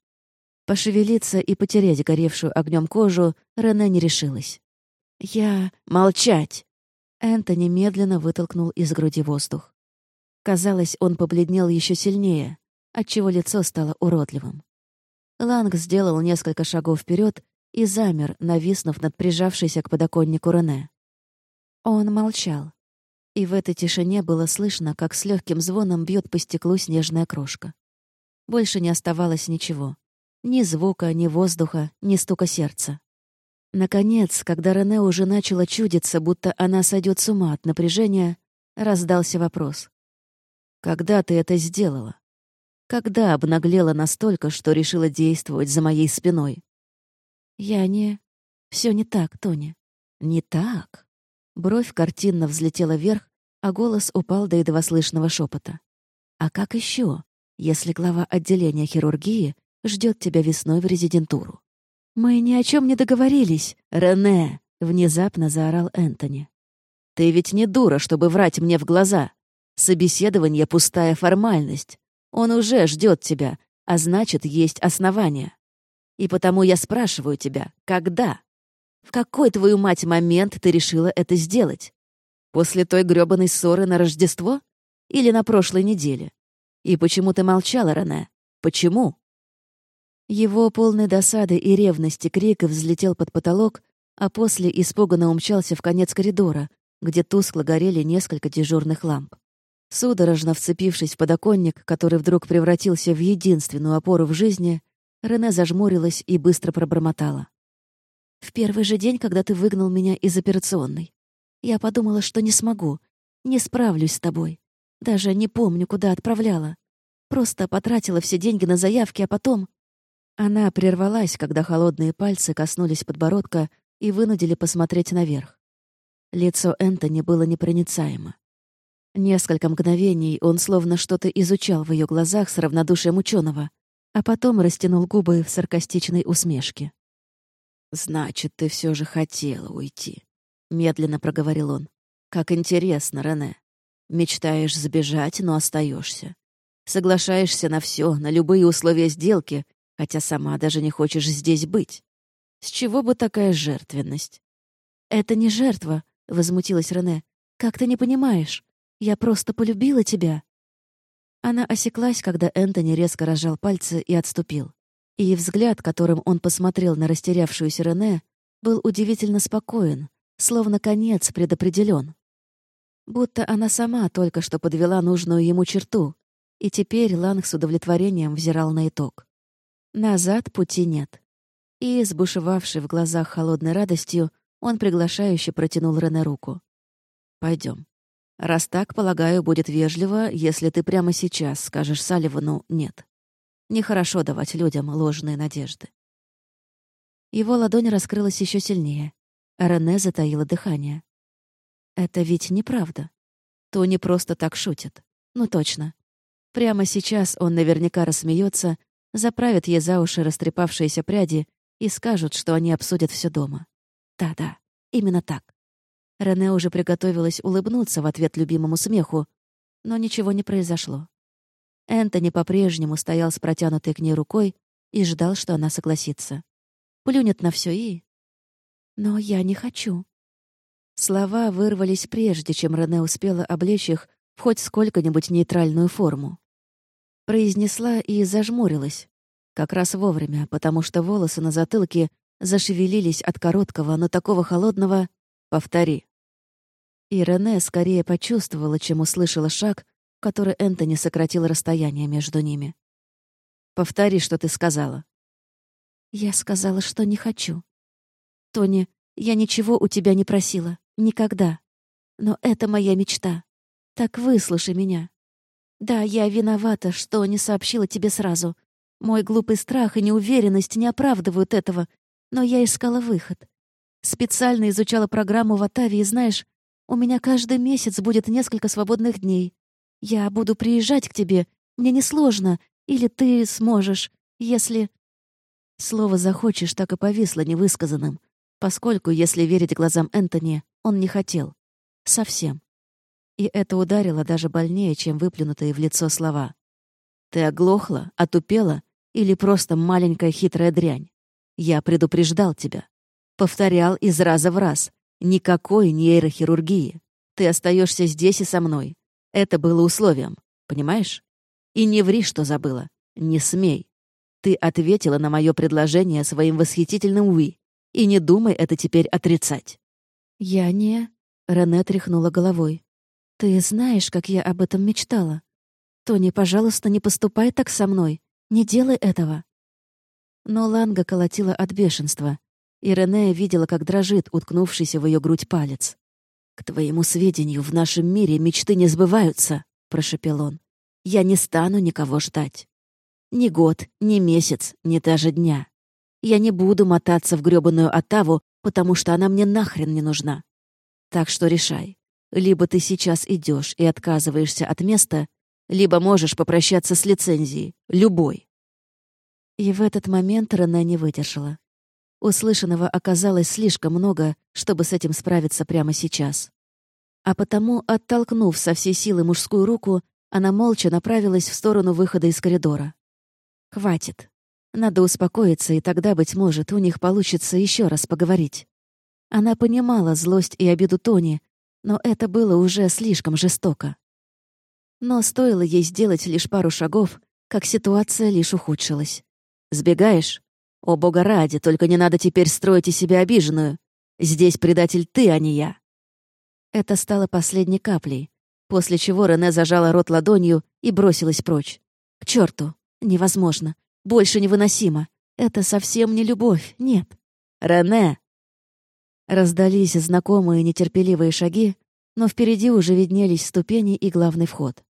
S1: Пошевелиться и потерять горевшую огнем кожу Рене не решилась. «Я... молчать!» Энтони медленно вытолкнул из груди воздух. Казалось, он побледнел еще сильнее, отчего лицо стало уродливым. Ланг сделал несколько шагов вперед и замер, нависнув над прижавшейся к подоконнику Рене. Он молчал. И в этой тишине было слышно, как с легким звоном бьет по стеклу снежная крошка. Больше не оставалось ничего. Ни звука, ни воздуха, ни стука сердца. Наконец, когда Рене уже начала чудиться, будто она сойдет с ума от напряжения, раздался вопрос. Когда ты это сделала? Когда обнаглела настолько, что решила действовать за моей спиной? Я не... Все не так, Тони. Не так? Бровь картинно взлетела вверх, а голос упал до едва слышного шепота. А как еще, если глава отделения хирургии ждет тебя весной в резидентуру? Мы ни о чем не договорились, Рене! Внезапно заорал Энтони. Ты ведь не дура, чтобы врать мне в глаза. Собеседование — пустая формальность. Он уже ждет тебя, а значит, есть основания. И потому я спрашиваю тебя, когда? В какой, твою мать, момент ты решила это сделать? После той грёбаной ссоры на Рождество? Или на прошлой неделе? И почему ты молчала, Рене? Почему?» Его полный досады и ревности крик взлетел под потолок, а после испуганно умчался в конец коридора, где тускло горели несколько дежурных ламп. Судорожно вцепившись в подоконник, который вдруг превратился в единственную опору в жизни, Рене зажмурилась и быстро пробормотала. «В первый же день, когда ты выгнал меня из операционной, я подумала, что не смогу, не справлюсь с тобой. Даже не помню, куда отправляла. Просто потратила все деньги на заявки, а потом...» Она прервалась, когда холодные пальцы коснулись подбородка и вынудили посмотреть наверх. Лицо Энтони было непроницаемо. Несколько мгновений он словно что-то изучал в ее глазах с равнодушием ученого, а потом растянул губы в саркастичной усмешке. «Значит, ты все же хотела уйти», — медленно проговорил он. «Как интересно, Рене. Мечтаешь сбежать, но остаешься. Соглашаешься на все, на любые условия сделки, хотя сама даже не хочешь здесь быть. С чего бы такая жертвенность?» «Это не жертва», — возмутилась Рене. «Как ты не понимаешь? Я просто полюбила тебя». Она осеклась, когда Энтони резко разжал пальцы и отступил. И взгляд, которым он посмотрел на растерявшуюся Рене, был удивительно спокоен, словно конец предопределен. Будто она сама только что подвела нужную ему черту, и теперь Ланг с удовлетворением взирал на итог. Назад пути нет. И, сбушевавший в глазах холодной радостью, он приглашающе протянул Рене руку. Пойдем. Раз так, полагаю, будет вежливо, если ты прямо сейчас скажешь Салливану «нет». Нехорошо давать людям ложные надежды. Его ладонь раскрылась еще сильнее. Рене затаила дыхание. Это ведь неправда. Тони просто так шутит. Ну точно. Прямо сейчас он наверняка рассмеется, заправит ей за уши растрепавшиеся пряди и скажут, что они обсудят все дома. Да-да, именно так. Рене уже приготовилась улыбнуться в ответ любимому смеху, но ничего не произошло. Энтони по-прежнему стоял с протянутой к ней рукой и ждал, что она согласится. Плюнет на все и... «Но я не хочу». Слова вырвались прежде, чем Рене успела облечь их в хоть сколько-нибудь нейтральную форму. Произнесла и зажмурилась. Как раз вовремя, потому что волосы на затылке зашевелились от короткого, но такого холодного «повтори». И Рене скорее почувствовала, чем услышала шаг, который Энтони сократил расстояние между ними. «Повтори, что ты сказала». «Я сказала, что не хочу. Тони, я ничего у тебя не просила. Никогда. Но это моя мечта. Так выслушай меня. Да, я виновата, что не сообщила тебе сразу. Мой глупый страх и неуверенность не оправдывают этого, но я искала выход. Специально изучала программу в Атаве, и знаешь, у меня каждый месяц будет несколько свободных дней. Я буду приезжать к тебе, мне несложно, или ты сможешь, если... Слово «захочешь» так и повисло невысказанным, поскольку, если верить глазам Энтони, он не хотел. Совсем. И это ударило даже больнее, чем выплюнутые в лицо слова. «Ты оглохла, отупела или просто маленькая хитрая дрянь? Я предупреждал тебя. Повторял из раза в раз. Никакой нейрохирургии. Ты остаешься здесь и со мной. Это было условием. Понимаешь? И не ври, что забыла. Не смей. Ты ответила на мое предложение своим восхитительным «уи». И не думай это теперь отрицать. Я не... Рене тряхнула головой. «Ты знаешь, как я об этом мечтала. Тони, пожалуйста, не поступай так со мной. Не делай этого. Но Ланга колотила от бешенства, и Рене видела, как дрожит уткнувшийся в ее грудь палец. «К твоему сведению, в нашем мире мечты не сбываются», — прошепел он. «Я не стану никого ждать. Ни год, ни месяц, ни даже дня. Я не буду мотаться в грёбаную Оттаву, потому что она мне нахрен не нужна. Так что решай. Либо ты сейчас идешь и отказываешься от места, либо можешь попрощаться с лицензией, любой. И в этот момент Рене не выдержала. Услышанного оказалось слишком много, чтобы с этим справиться прямо сейчас. А потому, оттолкнув со всей силы мужскую руку, она молча направилась в сторону выхода из коридора. «Хватит. Надо успокоиться, и тогда, быть может, у них получится еще раз поговорить». Она понимала злость и обиду Тони, но это было уже слишком жестоко. Но стоило ей сделать лишь пару шагов, как ситуация лишь ухудшилась. Сбегаешь? О, бога ради, только не надо теперь строить из себя обиженную. Здесь предатель ты, а не я. Это стало последней каплей, после чего Рене зажала рот ладонью и бросилась прочь. К черту, невозможно, больше невыносимо. Это совсем не любовь, нет. Рене! Раздались знакомые нетерпеливые шаги, но впереди уже виднелись ступени и главный вход.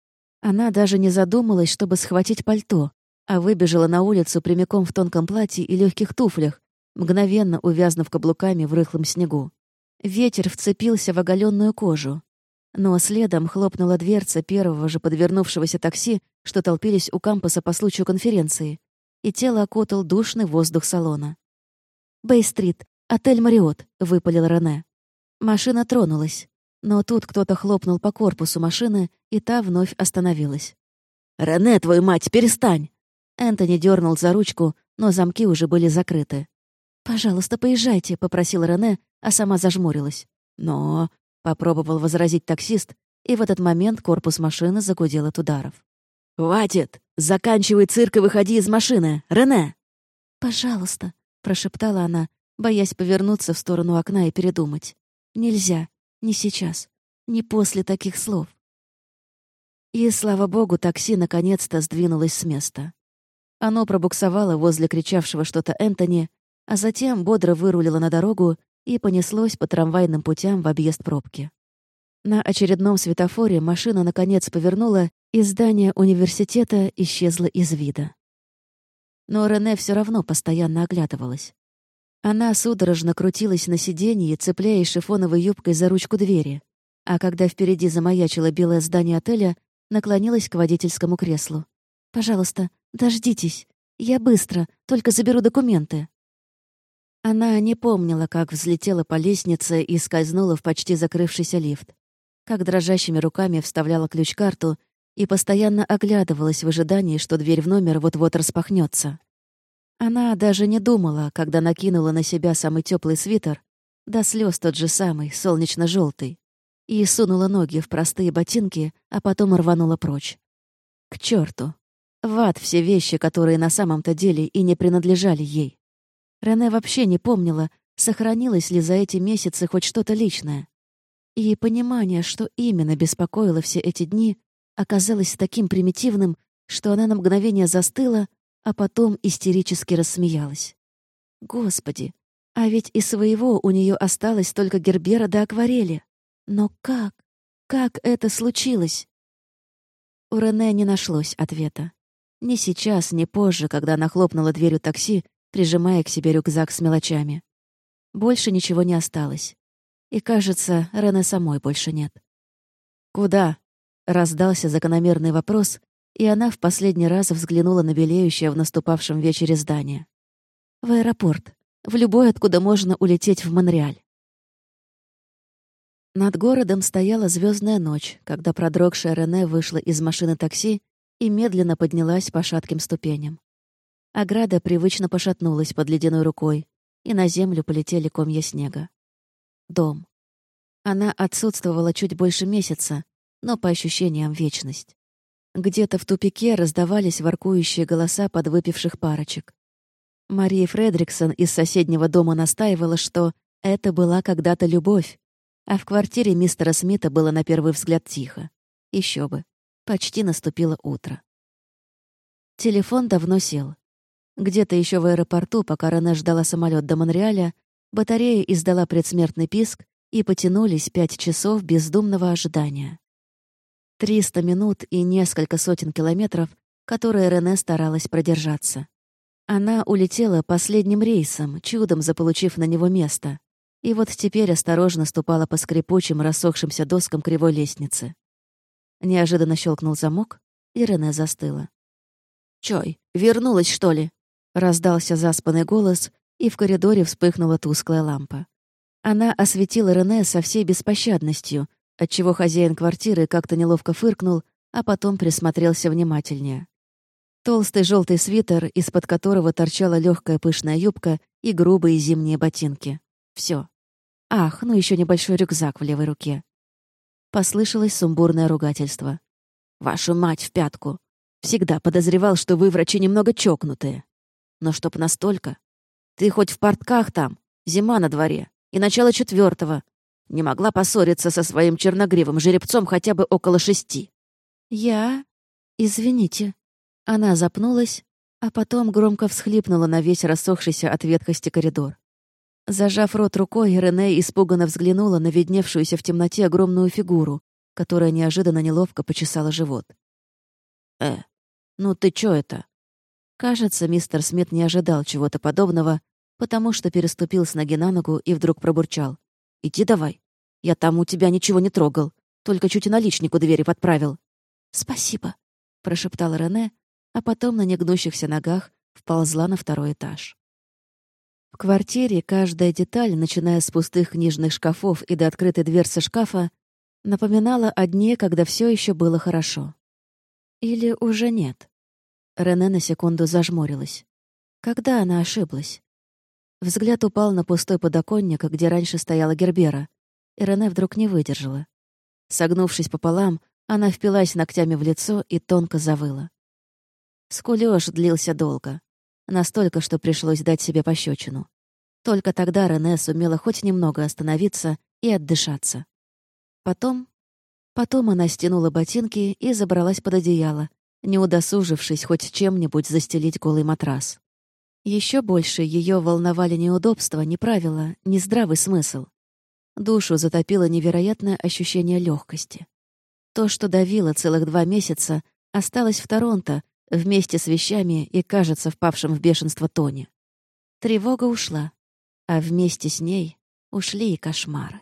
S1: Она даже не задумалась, чтобы схватить пальто, а выбежала на улицу прямиком в тонком платье и легких туфлях, мгновенно увязнув каблуками в рыхлом снегу. Ветер вцепился в оголенную кожу. Но следом хлопнула дверца первого же подвернувшегося такси, что толпились у кампуса по случаю конференции. и тело окутал душный воздух салона. «Бэй-стрит, отель Мариот», — выпалил Рене. Машина тронулась, но тут кто-то хлопнул по корпусу машины, и та вновь остановилась. «Рене, твою мать, перестань!» Энтони дернул за ручку, но замки уже были закрыты. «Пожалуйста, поезжайте», — попросила Рене, а сама зажмурилась. «Но...» — попробовал возразить таксист, и в этот момент корпус машины загудел от ударов. «Хватит! Заканчивай цирк и выходи из машины! Рене!» «Пожалуйста», — прошептала она, боясь повернуться в сторону окна и передумать. «Нельзя. Не сейчас. Не после таких слов». И, слава богу, такси наконец-то сдвинулось с места. Оно пробуксовало возле кричавшего что-то Энтони, а затем бодро вырулило на дорогу и понеслось по трамвайным путям в объезд пробки. На очередном светофоре машина наконец повернула, и здание университета исчезло из вида. Но Рене все равно постоянно оглядывалась. Она судорожно крутилась на сиденье, цепляясь шифоновой юбкой за ручку двери, а когда впереди замаячило белое здание отеля, наклонилась к водительскому креслу. «Пожалуйста, дождитесь. Я быстро, только заберу документы». Она не помнила, как взлетела по лестнице и скользнула в почти закрывшийся лифт, как дрожащими руками вставляла ключ-карту и постоянно оглядывалась в ожидании, что дверь в номер вот-вот распахнется. Она даже не думала, когда накинула на себя самый теплый свитер, до слез тот же самый, солнечно желтый и сунула ноги в простые ботинки, а потом рванула прочь. К черту! В ад все вещи, которые на самом-то деле и не принадлежали ей. Рене вообще не помнила, сохранилось ли за эти месяцы хоть что-то личное. И понимание, что именно беспокоило все эти дни, оказалось таким примитивным, что она на мгновение застыла, а потом истерически рассмеялась. Господи, а ведь и своего у нее осталось только Гербера до акварели. Но как? Как это случилось? У Рене не нашлось ответа. Ни сейчас, ни позже, когда она хлопнула дверью такси, прижимая к себе рюкзак с мелочами. Больше ничего не осталось. И, кажется, Рене самой больше нет. «Куда?» — раздался закономерный вопрос, и она в последний раз взглянула на белеющее в наступавшем вечере здание. «В аэропорт. В любой, откуда можно улететь в Монреаль». Над городом стояла звездная ночь, когда продрогшая Рене вышла из машины такси и медленно поднялась по шатким ступеням. Ограда привычно пошатнулась под ледяной рукой, и на землю полетели комья снега. Дом. Она отсутствовала чуть больше месяца, но по ощущениям вечность. Где-то в тупике раздавались воркующие голоса подвыпивших парочек. Мария Фредриксон из соседнего дома настаивала, что это была когда-то любовь, а в квартире мистера Смита было на первый взгляд тихо. Еще бы. Почти наступило утро. Телефон давно сел. Где-то еще в аэропорту, пока Рене ждала самолет до Монреаля, батарея издала предсмертный писк, и потянулись пять часов бездумного ожидания. Триста минут и несколько сотен километров, которые Рене старалась продержаться. Она улетела последним рейсом, чудом заполучив на него место, и вот теперь осторожно ступала по скрипучим, рассохшимся доскам кривой лестницы. Неожиданно щелкнул замок, и Рене застыла. «Чой, вернулась, что ли?» Раздался заспанный голос, и в коридоре вспыхнула тусклая лампа. Она осветила Рене со всей беспощадностью, отчего хозяин квартиры как-то неловко фыркнул, а потом присмотрелся внимательнее. Толстый желтый свитер, из-под которого торчала легкая пышная юбка и грубые зимние ботинки. Все. Ах, ну еще небольшой рюкзак в левой руке. Послышалось сумбурное ругательство. «Вашу мать в пятку! Всегда подозревал, что вы, врачи, немного чокнутые. Но чтоб настолько. Ты хоть в портках там, зима на дворе, и начало четвертого. Не могла поссориться со своим черногривым жеребцом хотя бы около шести. Я... Извините. Она запнулась, а потом громко всхлипнула на весь рассохшийся от ветхости коридор. Зажав рот рукой, Рене испуганно взглянула на видневшуюся в темноте огромную фигуру, которая неожиданно неловко почесала живот. «Э, ну ты чё это?» Кажется, мистер Смит не ожидал чего-то подобного, потому что переступил с ноги на ногу и вдруг пробурчал. «Иди давай. Я там у тебя ничего не трогал, только чуть и наличник у двери подправил». «Спасибо», — прошептала Рене, а потом на негнущихся ногах вползла на второй этаж. В квартире каждая деталь, начиная с пустых книжных шкафов и до открытой дверцы шкафа, напоминала о дне, когда все еще было хорошо. Или уже нет. Рене на секунду зажмурилась. Когда она ошиблась? Взгляд упал на пустой подоконник, где раньше стояла Гербера, и Рене вдруг не выдержала. Согнувшись пополам, она впилась ногтями в лицо и тонко завыла. Скулёж длился долго. Настолько, что пришлось дать себе пощечину. Только тогда Рене сумела хоть немного остановиться и отдышаться. Потом... Потом она стянула ботинки и забралась под одеяло, не удосужившись хоть чем-нибудь застелить голый матрас. Еще больше ее волновали неудобства, не правила, не здравый смысл. Душу затопило невероятное ощущение легкости. То, что давило целых два месяца, осталось в Торонто вместе с вещами и, кажется, впавшим в бешенство Тони. Тревога ушла, а вместе с ней ушли и кошмары.